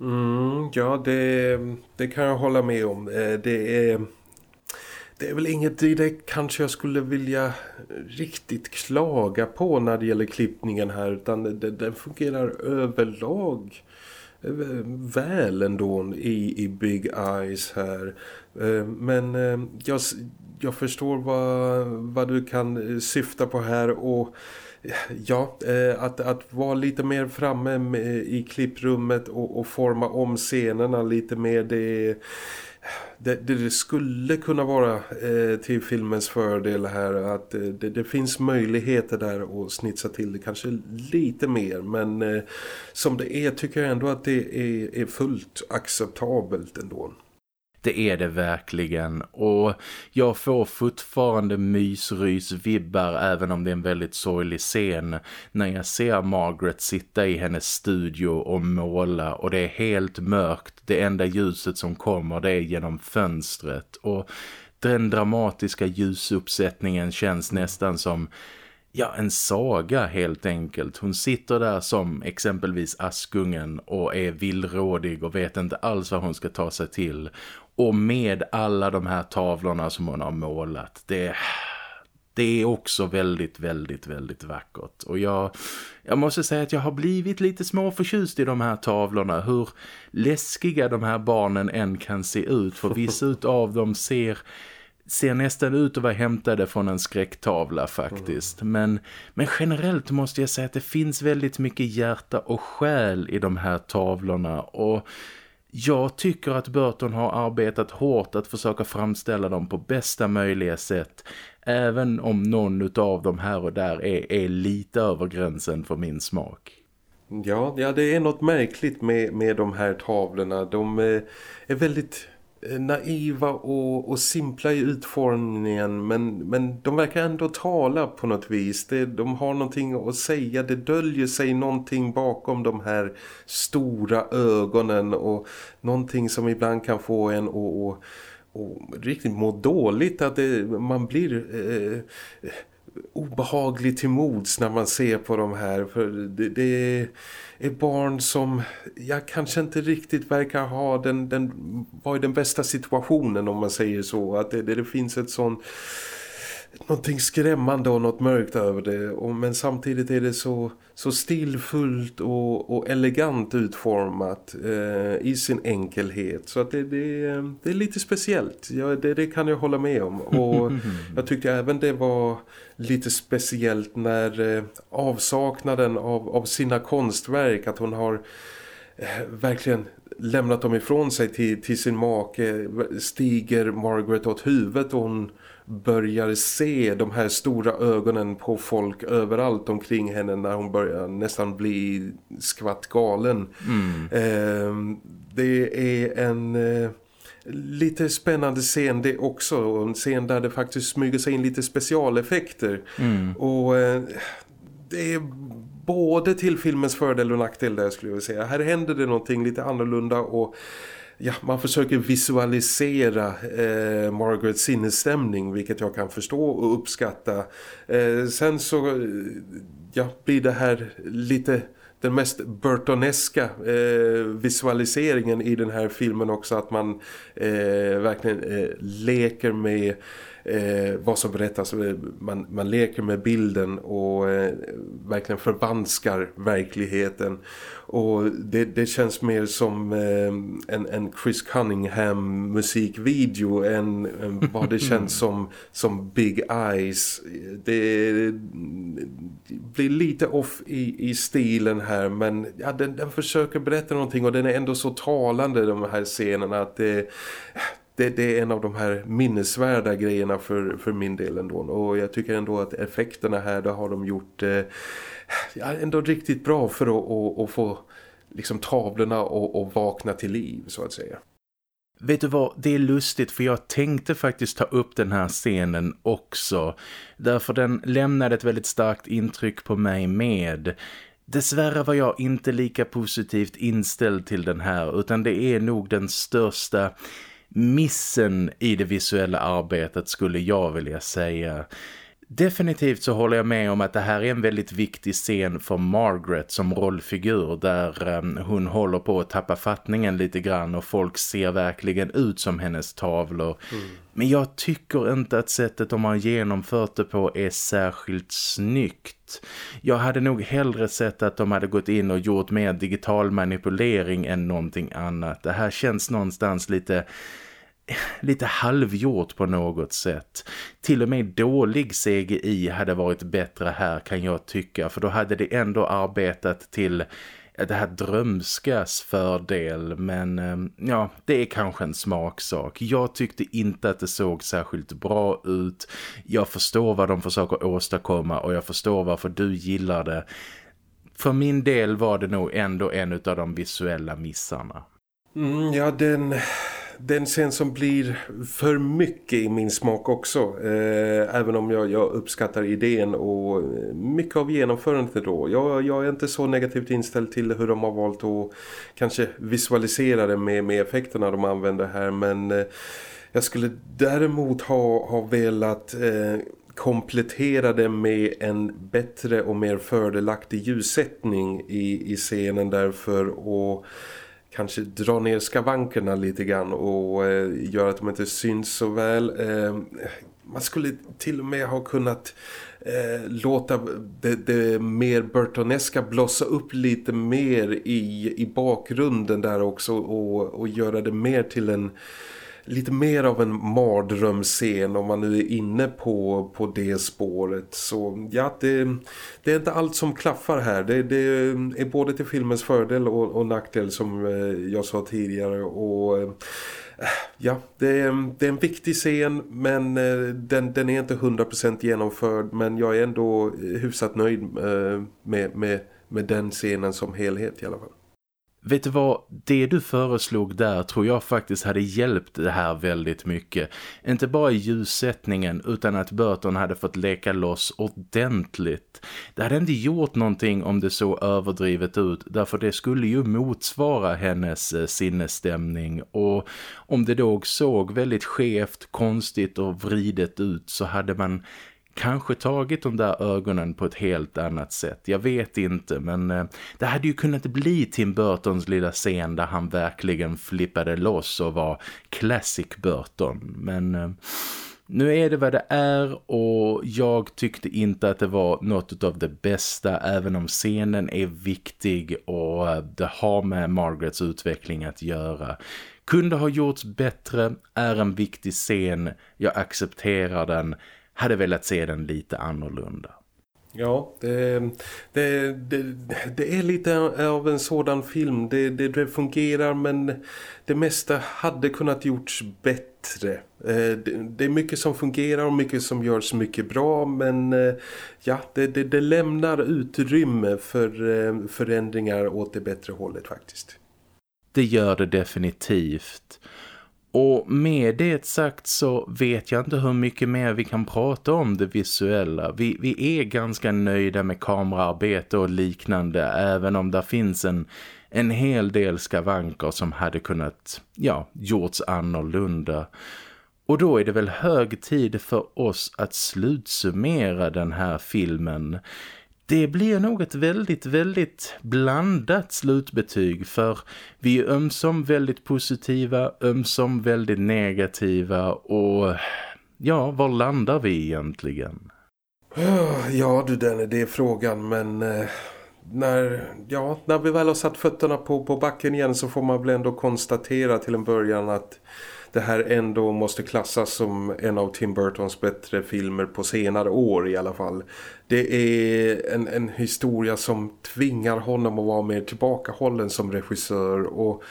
Mm, ja, det, det kan jag hålla med om. Eh, det är det är väl inget direkt kanske jag skulle vilja riktigt klaga på när det gäller klippningen här utan den fungerar överlag eh, väl ändå i, i Big Eyes här. Eh, men eh, jag, jag förstår vad, vad du kan syfta på här och ja, att, att vara lite mer framme i klipprummet och, och forma om scenerna lite mer det det, det, skulle kunna vara eh, till filmens fördel här att eh, det, det, finns möjligheter där att snitsa till det kanske lite mer men eh, som det är tycker jag ändå att det är, är fullt acceptabelt ändå. Det är det verkligen och jag får fortfarande mysrys-vibbar även om det är en väldigt sorglig scen när jag ser Margaret sitta i hennes studio och måla och det är helt mörkt. Det enda ljuset som kommer det är genom fönstret och den dramatiska ljusuppsättningen känns nästan som ja, en saga helt enkelt. Hon sitter där som exempelvis Askungen och är villrådig och vet inte alls vad hon ska ta sig till. Och med alla de här tavlorna som hon har målat. Det, det är också väldigt, väldigt, väldigt vackert. Och jag, jag måste säga att jag har blivit lite småförtjust i de här tavlorna. Hur läskiga de här barnen än kan se ut. För vissa av dem ser ser nästan ut att vara hämtade från en skräcktavla faktiskt. Mm. Men, men generellt måste jag säga att det finns väldigt mycket hjärta och själ i de här tavlorna och jag tycker att Burton har arbetat hårt att försöka framställa dem på bästa möjliga sätt. Även om någon av dem här och där är, är lite över gränsen för min smak. Ja, ja, det är något märkligt med, med de här tavlorna. De är, är väldigt Eh, naiva och, och simpla i utformningen men, men de verkar ändå tala på något vis. Det, de har någonting att säga, det döljer sig någonting bakom de här stora ögonen och någonting som ibland kan få en att och, och, riktigt må dåligt att det, man blir... Eh, obehaglig till mods när man ser på de här för det, det är barn som jag kanske inte riktigt verkar ha den, den var i den bästa situationen om man säger så. Att det, det, det finns ett sånt någonting skrämmande och något mörkt över det. Och, men samtidigt är det så, så stillfullt och, och elegant utformat eh, i sin enkelhet. Så att det, det, det är lite speciellt. Ja, det, det kan jag hålla med om. Och jag tyckte även det var lite speciellt när eh, avsaknaden av, av sina konstverk att hon har eh, verkligen lämnat dem ifrån sig till, till sin make stiger Margaret åt huvudet och hon börjar se de här stora ögonen på folk överallt omkring henne när hon börjar nästan bli skvatt galen. Mm. Eh, det är en eh, lite spännande scen det också. En scen där det faktiskt smyger sig in lite specialeffekter. Mm. Och eh, det är både till filmens fördel och nackdel där skulle jag säga. Här händer det någonting lite annorlunda och ja, man försöker visualisera eh, Margarets sinnesstämning vilket jag kan förstå och uppskatta. Eh, sen så ja, blir det här lite den mest Burtoneska eh, visualiseringen i den här filmen också att man eh, verkligen eh, leker med eh, vad som berättas. Man, man leker med bilden och eh, verkligen förvanskar verkligheten. Och det, det känns mer som eh, en, en Chris Cunningham musikvideo än, än vad det känns som, som Big Eyes. Det, det blir lite off i, i stilen här men ja, den, den försöker berätta någonting och den är ändå så talande de här scenerna att det det, det, är en av de här minnesvärda grejerna för, för min del ändå. Och jag tycker ändå att effekterna här, då har de gjort eh, ja, ändå riktigt bra för att, att, att få liksom tavlorna att vakna till liv så att säga. Vet du vad, det är lustigt för jag tänkte faktiskt ta upp den här scenen också. Därför den lämnade ett väldigt starkt intryck på mig med. Dessvärre var jag inte lika positivt inställd till den här utan det är nog den största missen i det visuella arbetet skulle jag vilja säga. Definitivt så håller jag med om att det här är en väldigt viktig scen för Margaret som rollfigur där um, hon håller på att tappa fattningen lite grann och folk ser verkligen ut som hennes tavlor. Mm. Men jag tycker inte att sättet de har genomfört det på är särskilt snyggt. Jag hade nog hellre sett att de hade gått in och gjort mer digital manipulering än någonting annat. Det här känns någonstans lite lite halvgjort på något sätt. Till och med dålig CGI hade varit bättre här kan jag tycka. För då hade det ändå arbetat till det här drömskas fördel. Men ehm, ja, det är kanske en smaksak. Jag tyckte inte att det såg särskilt bra ut. Jag förstår vad de försöker åstadkomma och jag förstår varför du gillar det. För min del var det nog ändå en av de visuella missarna. Mm, ja, den den scen som blir för mycket i min smak också. Eh, även om jag, jag, uppskattar idén och eh, mycket av genomförandet då. Jag, jag, är inte så negativt inställd till hur de har valt att kanske visualisera det med, med effekterna de använder här. Men eh, jag skulle däremot ha, ha velat... Eh, komplettera det med en bättre och mer fördelaktig ljussättning i, i scenen därför och kanske dra ner skavankerna lite grann och eh, göra att de inte syns så väl. Eh, man skulle till och med ha kunnat eh, låta det, det mer Burtoneska blossa upp lite mer i, i bakgrunden där också och, och göra det mer till en lite mer av en mardrömscen om man nu är inne på, på det spåret. Så ja, det, det är inte allt som klaffar här. Det, det är både till filmens fördel och, och nackdel som eh, jag sa tidigare. Och eh, ja, det är, det är en viktig scen men eh, den, den är inte 100% genomförd. Men jag är ändå hyfsat nöjd med, med, med den scenen som helhet i alla fall. Vet du vad, det du föreslog där tror jag faktiskt hade hjälpt det här väldigt mycket. Inte bara i ljussättningen utan att Burton hade fått leka loss ordentligt. Det hade inte gjort någonting om det såg överdrivet ut därför det skulle ju motsvara hennes eh, sinnesstämning och om det då såg väldigt skevt, konstigt och vridet ut så hade man kanske tagit de där ögonen på ett helt annat sätt. Jag vet inte men eh, det hade ju kunnat bli Tim Burtons lilla scen där han verkligen flippade loss och var classic Burton. Men eh, nu är det vad det är och jag tyckte inte att det var något av det bästa även om scenen är viktig och eh, det har med Margarets utveckling att göra. Kunde ha gjorts bättre, är en viktig scen, jag accepterar den hade velat se den lite annorlunda. Ja, det, det, det, det, är lite av en sådan film. Det, det, fungerar men det mesta hade kunnat gjorts bättre. Eh, det, är mycket som fungerar och mycket som görs mycket bra men eh, ja, det, lämnar utrymme för eh, förändringar åt det bättre hållet faktiskt. Det gör det definitivt. Och med det sagt så vet jag inte hur mycket mer vi kan prata om det visuella. Vi, vi är ganska nöjda med kameraarbete och liknande även om det finns en, en hel del skavanker som hade kunnat ja, gjorts annorlunda. Och då är det väl hög tid för oss att slutsummera den här filmen. Det blir nog ett väldigt, väldigt blandat slutbetyg för vi är ömsom väldigt positiva, ömsom väldigt negativa och ja, var landar vi egentligen? Ja du Danny, det är frågan men eh, när, ja, när vi väl har satt fötterna på, på backen igen så får man väl ändå konstatera till en början att det här ändå måste klassas som en av Tim Burtons bättre filmer på senare år i alla fall. Det är en, en historia som tvingar honom att vara mer tillbakahållen som regissör och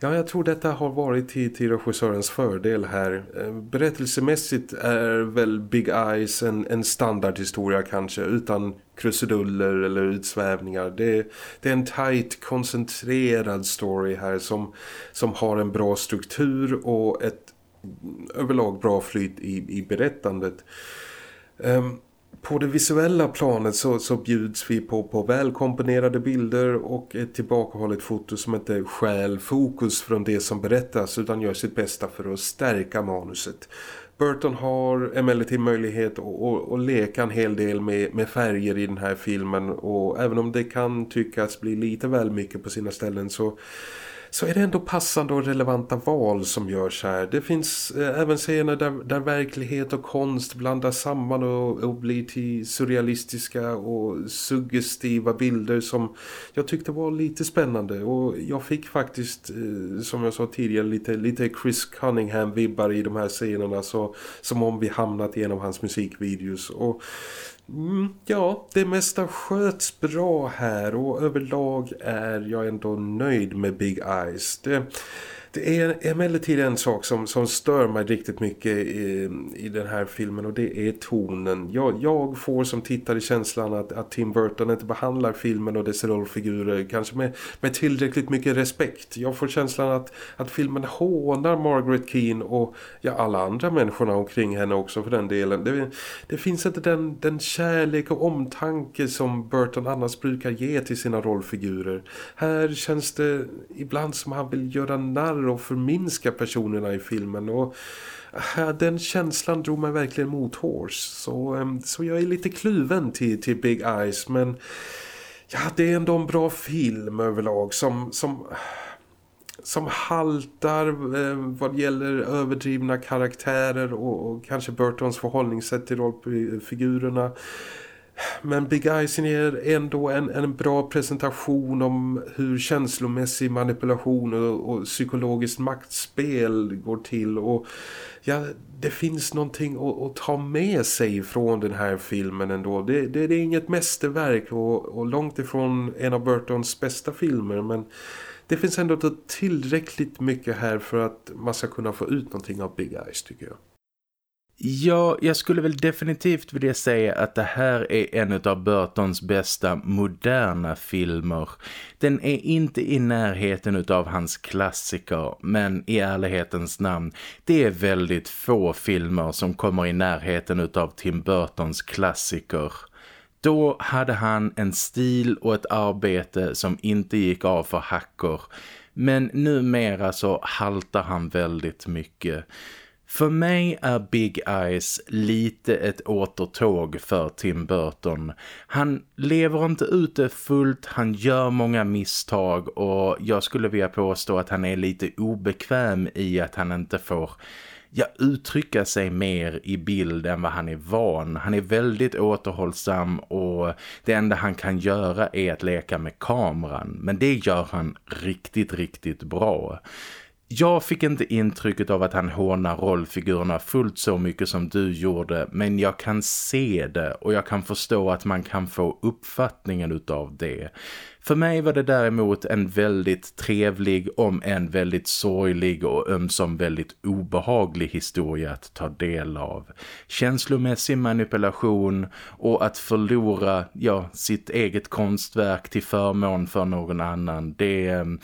Ja, jag tror detta har varit till, till regissörens fördel här. Eh, berättelsemässigt är väl Big Eyes en, en standardhistoria kanske utan krusiduller eller utsvävningar. Det, det är en tight, koncentrerad story här som, som har en bra struktur och ett överlag bra flyt i, i berättandet. Um, på det visuella planet så, så bjuds vi på, på välkomponerade bilder och ett tillbakahållet foto som inte skäl fokus från det som berättas utan gör sitt bästa för att stärka manuset. Burton har emellertid möjlighet att, att, att leka en hel del med, med färger i den här filmen och även om det kan tyckas bli lite väl mycket på sina ställen så så är det ändå passande och relevanta val som görs här. Det finns eh, även scener där, där verklighet och konst blandas samman och, och blir till surrealistiska och suggestiva bilder som jag tyckte var lite spännande och jag fick faktiskt, eh, som jag sa tidigare, lite, lite Chris Cunningham-vibbar i de här scenerna så, som om vi hamnat genom hans musikvideos och Mm, ja, det mesta sköts bra här och överlag är jag ändå nöjd med Big Eyes. Det, det är emellertid en sak som, som stör mig riktigt mycket i, i den här filmen och det är tonen. Jag, jag får som tittare känslan att, att Tim Burton inte behandlar filmen och dess rollfigurer kanske med, med tillräckligt mycket respekt. Jag får känslan att, att filmen hånar Margaret Keane och ja, alla andra människorna omkring henne också för den delen. Det, det finns inte den, den kärlek och omtanke som Burton annars brukar ge till sina rollfigurer. Här känns det ibland som han vill göra narr och förminska personerna i filmen. Och äh, den känslan drog mig verkligen mot Horse. Så, ehm, så jag är lite kluven till, till Big Eyes. Men ja, det är ändå en bra film överlag som, som, som haltar eh, vad gäller överdrivna karaktärer och, och kanske Burtons förhållningssätt till rollfigurerna men Big Eyes ger ändå en, en bra presentation om hur känslomässig manipulation och, och psykologiskt maktspel går till och ja, det finns någonting att, att, ta med sig från den här filmen ändå. Det, det, det är inget mästerverk och, och, långt ifrån en av Burtons bästa filmer men det finns ändå tillräckligt mycket här för att man ska kunna få ut någonting av Big Eyes tycker jag. Ja, jag skulle väl definitivt vilja säga att det här är en av Burtons bästa moderna filmer. Den är inte i närheten av hans klassiker, men i ärlighetens namn, det är väldigt få filmer som kommer i närheten av Tim Burtons klassiker. Då hade han en stil och ett arbete som inte gick av för hackor. Men numera så haltar han väldigt mycket. För mig är Big Eyes lite ett återtåg för Tim Burton. Han lever inte ut det fullt, han gör många misstag och jag skulle vilja påstå att han är lite obekväm i att han inte får ja, uttrycka sig mer i bild än vad han är van. Han är väldigt återhållsam och det enda han kan göra är att leka med kameran. Men det gör han riktigt, riktigt bra. Jag fick inte intrycket av att han hånar rollfigurerna fullt så mycket som du gjorde men jag kan se det och jag kan förstå att man kan få uppfattningen utav det. För mig var det däremot en väldigt trevlig om en väldigt sorglig och ömsom väldigt obehaglig historia att ta del av. Känslomässig manipulation och att förlora ja, sitt eget konstverk till förmån för någon annan det ehm,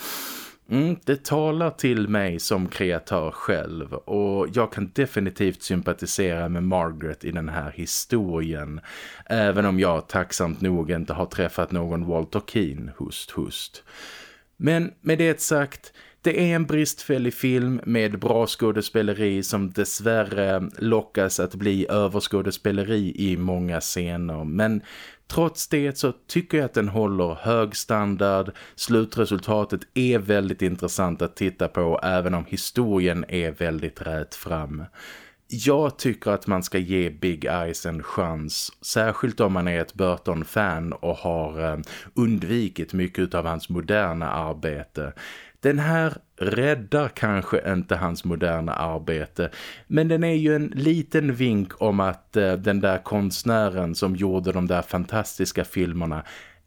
Mm, det talar till mig som kreatör själv och jag kan definitivt sympatisera med Margaret i den här historien även om jag tacksamt nog inte har träffat någon Walter Keane, hust, hust. Men med det sagt, Det är en bristfällig film med bra skådespeleri som dessvärre lockas att bli överskådespeleri i många scener. Men Trots det så tycker jag att den håller hög standard. Slutresultatet är väldigt intressant att titta på även om historien är väldigt rätt fram. Jag tycker att man ska ge Big Eyes en chans, särskilt om man är ett Burton-fan och har eh, undvikit mycket av hans moderna arbete. Den här räddar kanske inte hans moderna arbete men den är ju en liten vink om att eh, den där konstnären som gjorde de där fantastiska filmerna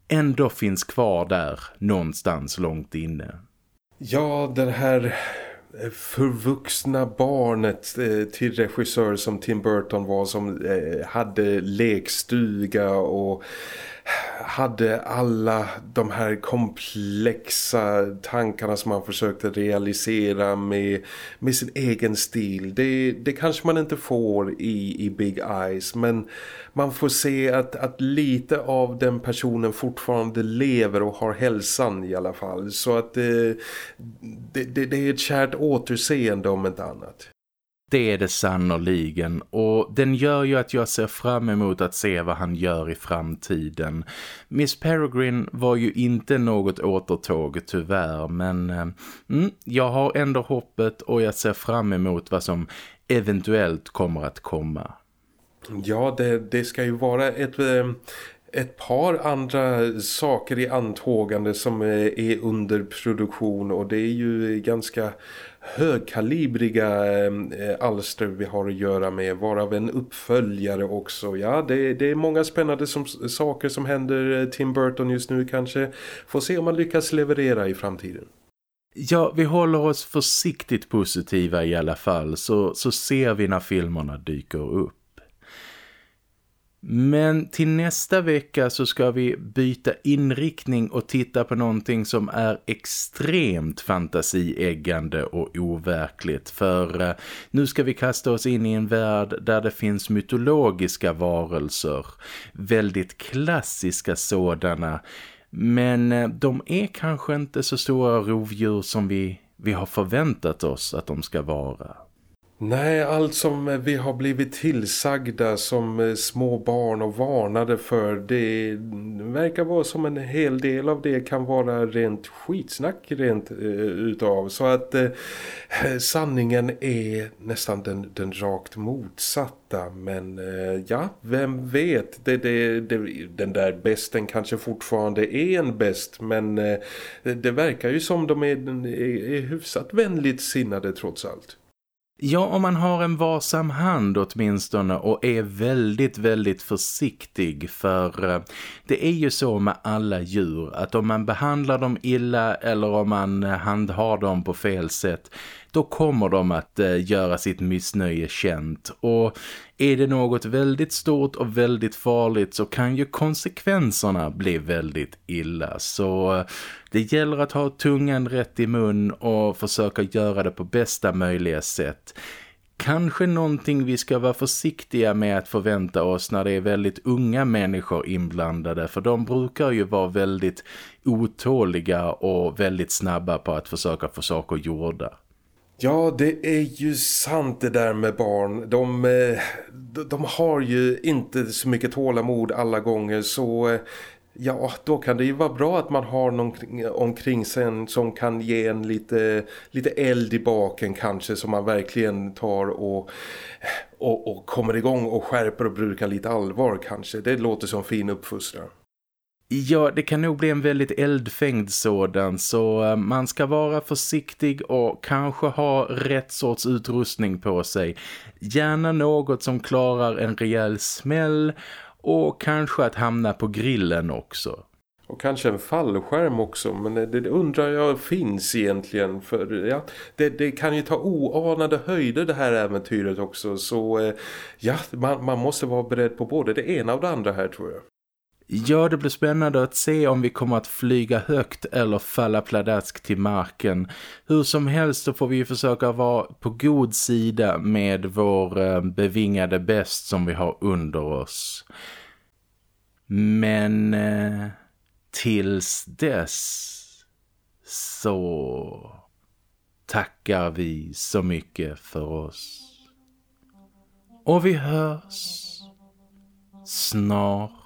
ändå finns kvar där någonstans långt inne. Ja, den här eh, förvuxna barnet eh, till regissör som Tim Burton var som eh, hade lekstuga och hade alla de här komplexa tankarna som han försökte realisera med, med sin egen stil. Det, det kanske man inte får i, i Big Eyes men man får se att, att lite av den personen fortfarande lever och har hälsan i alla fall. Så att eh, det, det, det är ett kärt återseende om inte annat. Det är det sannoliken och den gör ju att jag ser fram emot att se vad han gör i framtiden. Miss Peregrine var ju inte något återtåg tyvärr men eh, mm, jag har ändå hoppet och jag ser fram emot vad som eventuellt kommer att komma. Ja, det, det ska ju vara ett, eh, ett par andra saker i antågande som eh, är under produktion och det är ju ganska högkalibriga eh, alster vi har att göra med varav en uppföljare också. Ja, det, det är många spännande som, saker som händer eh, Tim Burton just nu kanske. Får se om man lyckas leverera i framtiden. Ja, vi håller oss försiktigt positiva i alla fall så, så ser vi när filmerna dyker upp. Men till nästa vecka så ska vi byta inriktning och titta på någonting som är extremt fantasieggande och overkligt. För eh, nu ska vi kasta oss in i en värld där det finns mytologiska varelser. Väldigt klassiska sådana. Men eh, de är kanske inte så stora rovdjur som vi, vi har förväntat oss att de ska vara. Nej, allt som vi har blivit tillsagda som eh, små barn och varnade för det verkar vara som en hel del av det kan vara rent skitsnack rent eh, utav. Så att eh, sanningen är nästan den, den rakt motsatta. Men eh, ja, vem vet? Det, det, det, den där besten kanske fortfarande är en bäst men eh, det verkar ju som de är, är, är hyfsat vänligt sinnade trots allt. Ja, om man har en varsam hand åtminstone och är väldigt, väldigt försiktig för eh, det är ju så med alla djur att om man behandlar dem illa eller om man eh, handhar dem på fel sätt då kommer de att eh, göra sitt missnöje känt. Och är det något väldigt stort och väldigt farligt så kan ju konsekvenserna bli väldigt illa så eh, det gäller att ha tungan rätt i mun och försöka göra det på bästa möjliga sätt. Kanske någonting vi ska vara försiktiga med att förvänta oss när det är väldigt unga människor inblandade för de brukar ju vara väldigt otåliga och väldigt snabba på att försöka få saker gjorda. Ja, det är ju sant det där med barn. De, eh, de har ju inte så mycket tålamod alla gånger så eh, ja, då kan det ju vara bra att man har någon omkring sig som kan ge en lite, lite eld i baken kanske som man verkligen tar och, och, och kommer igång och skärper och brukar lite allvar kanske. Det låter som fin uppfostran. Ja, det kan nog bli en väldigt eldfängd sådan så eh, man ska vara försiktig och kanske ha rätt sorts utrustning på sig. Gärna något som klarar en rejäl smäll och kanske att hamna på grillen också. Och kanske en fallskärm också, men det, undrar jag finns egentligen. För ja, det, det, kan ju ta oanade höjder det här äventyret också. Så eh, ja, man, man måste vara beredd på både det ena och det andra här tror jag. Ja, det blir spännande att se om vi kommer att flyga högt eller falla pladask till marken. Hur som helst så får vi försöka vara på god sida med vår eh, bevingade bäst som vi har under oss. Men eh, tills dess så tackar vi så mycket för oss. Och vi hörs snart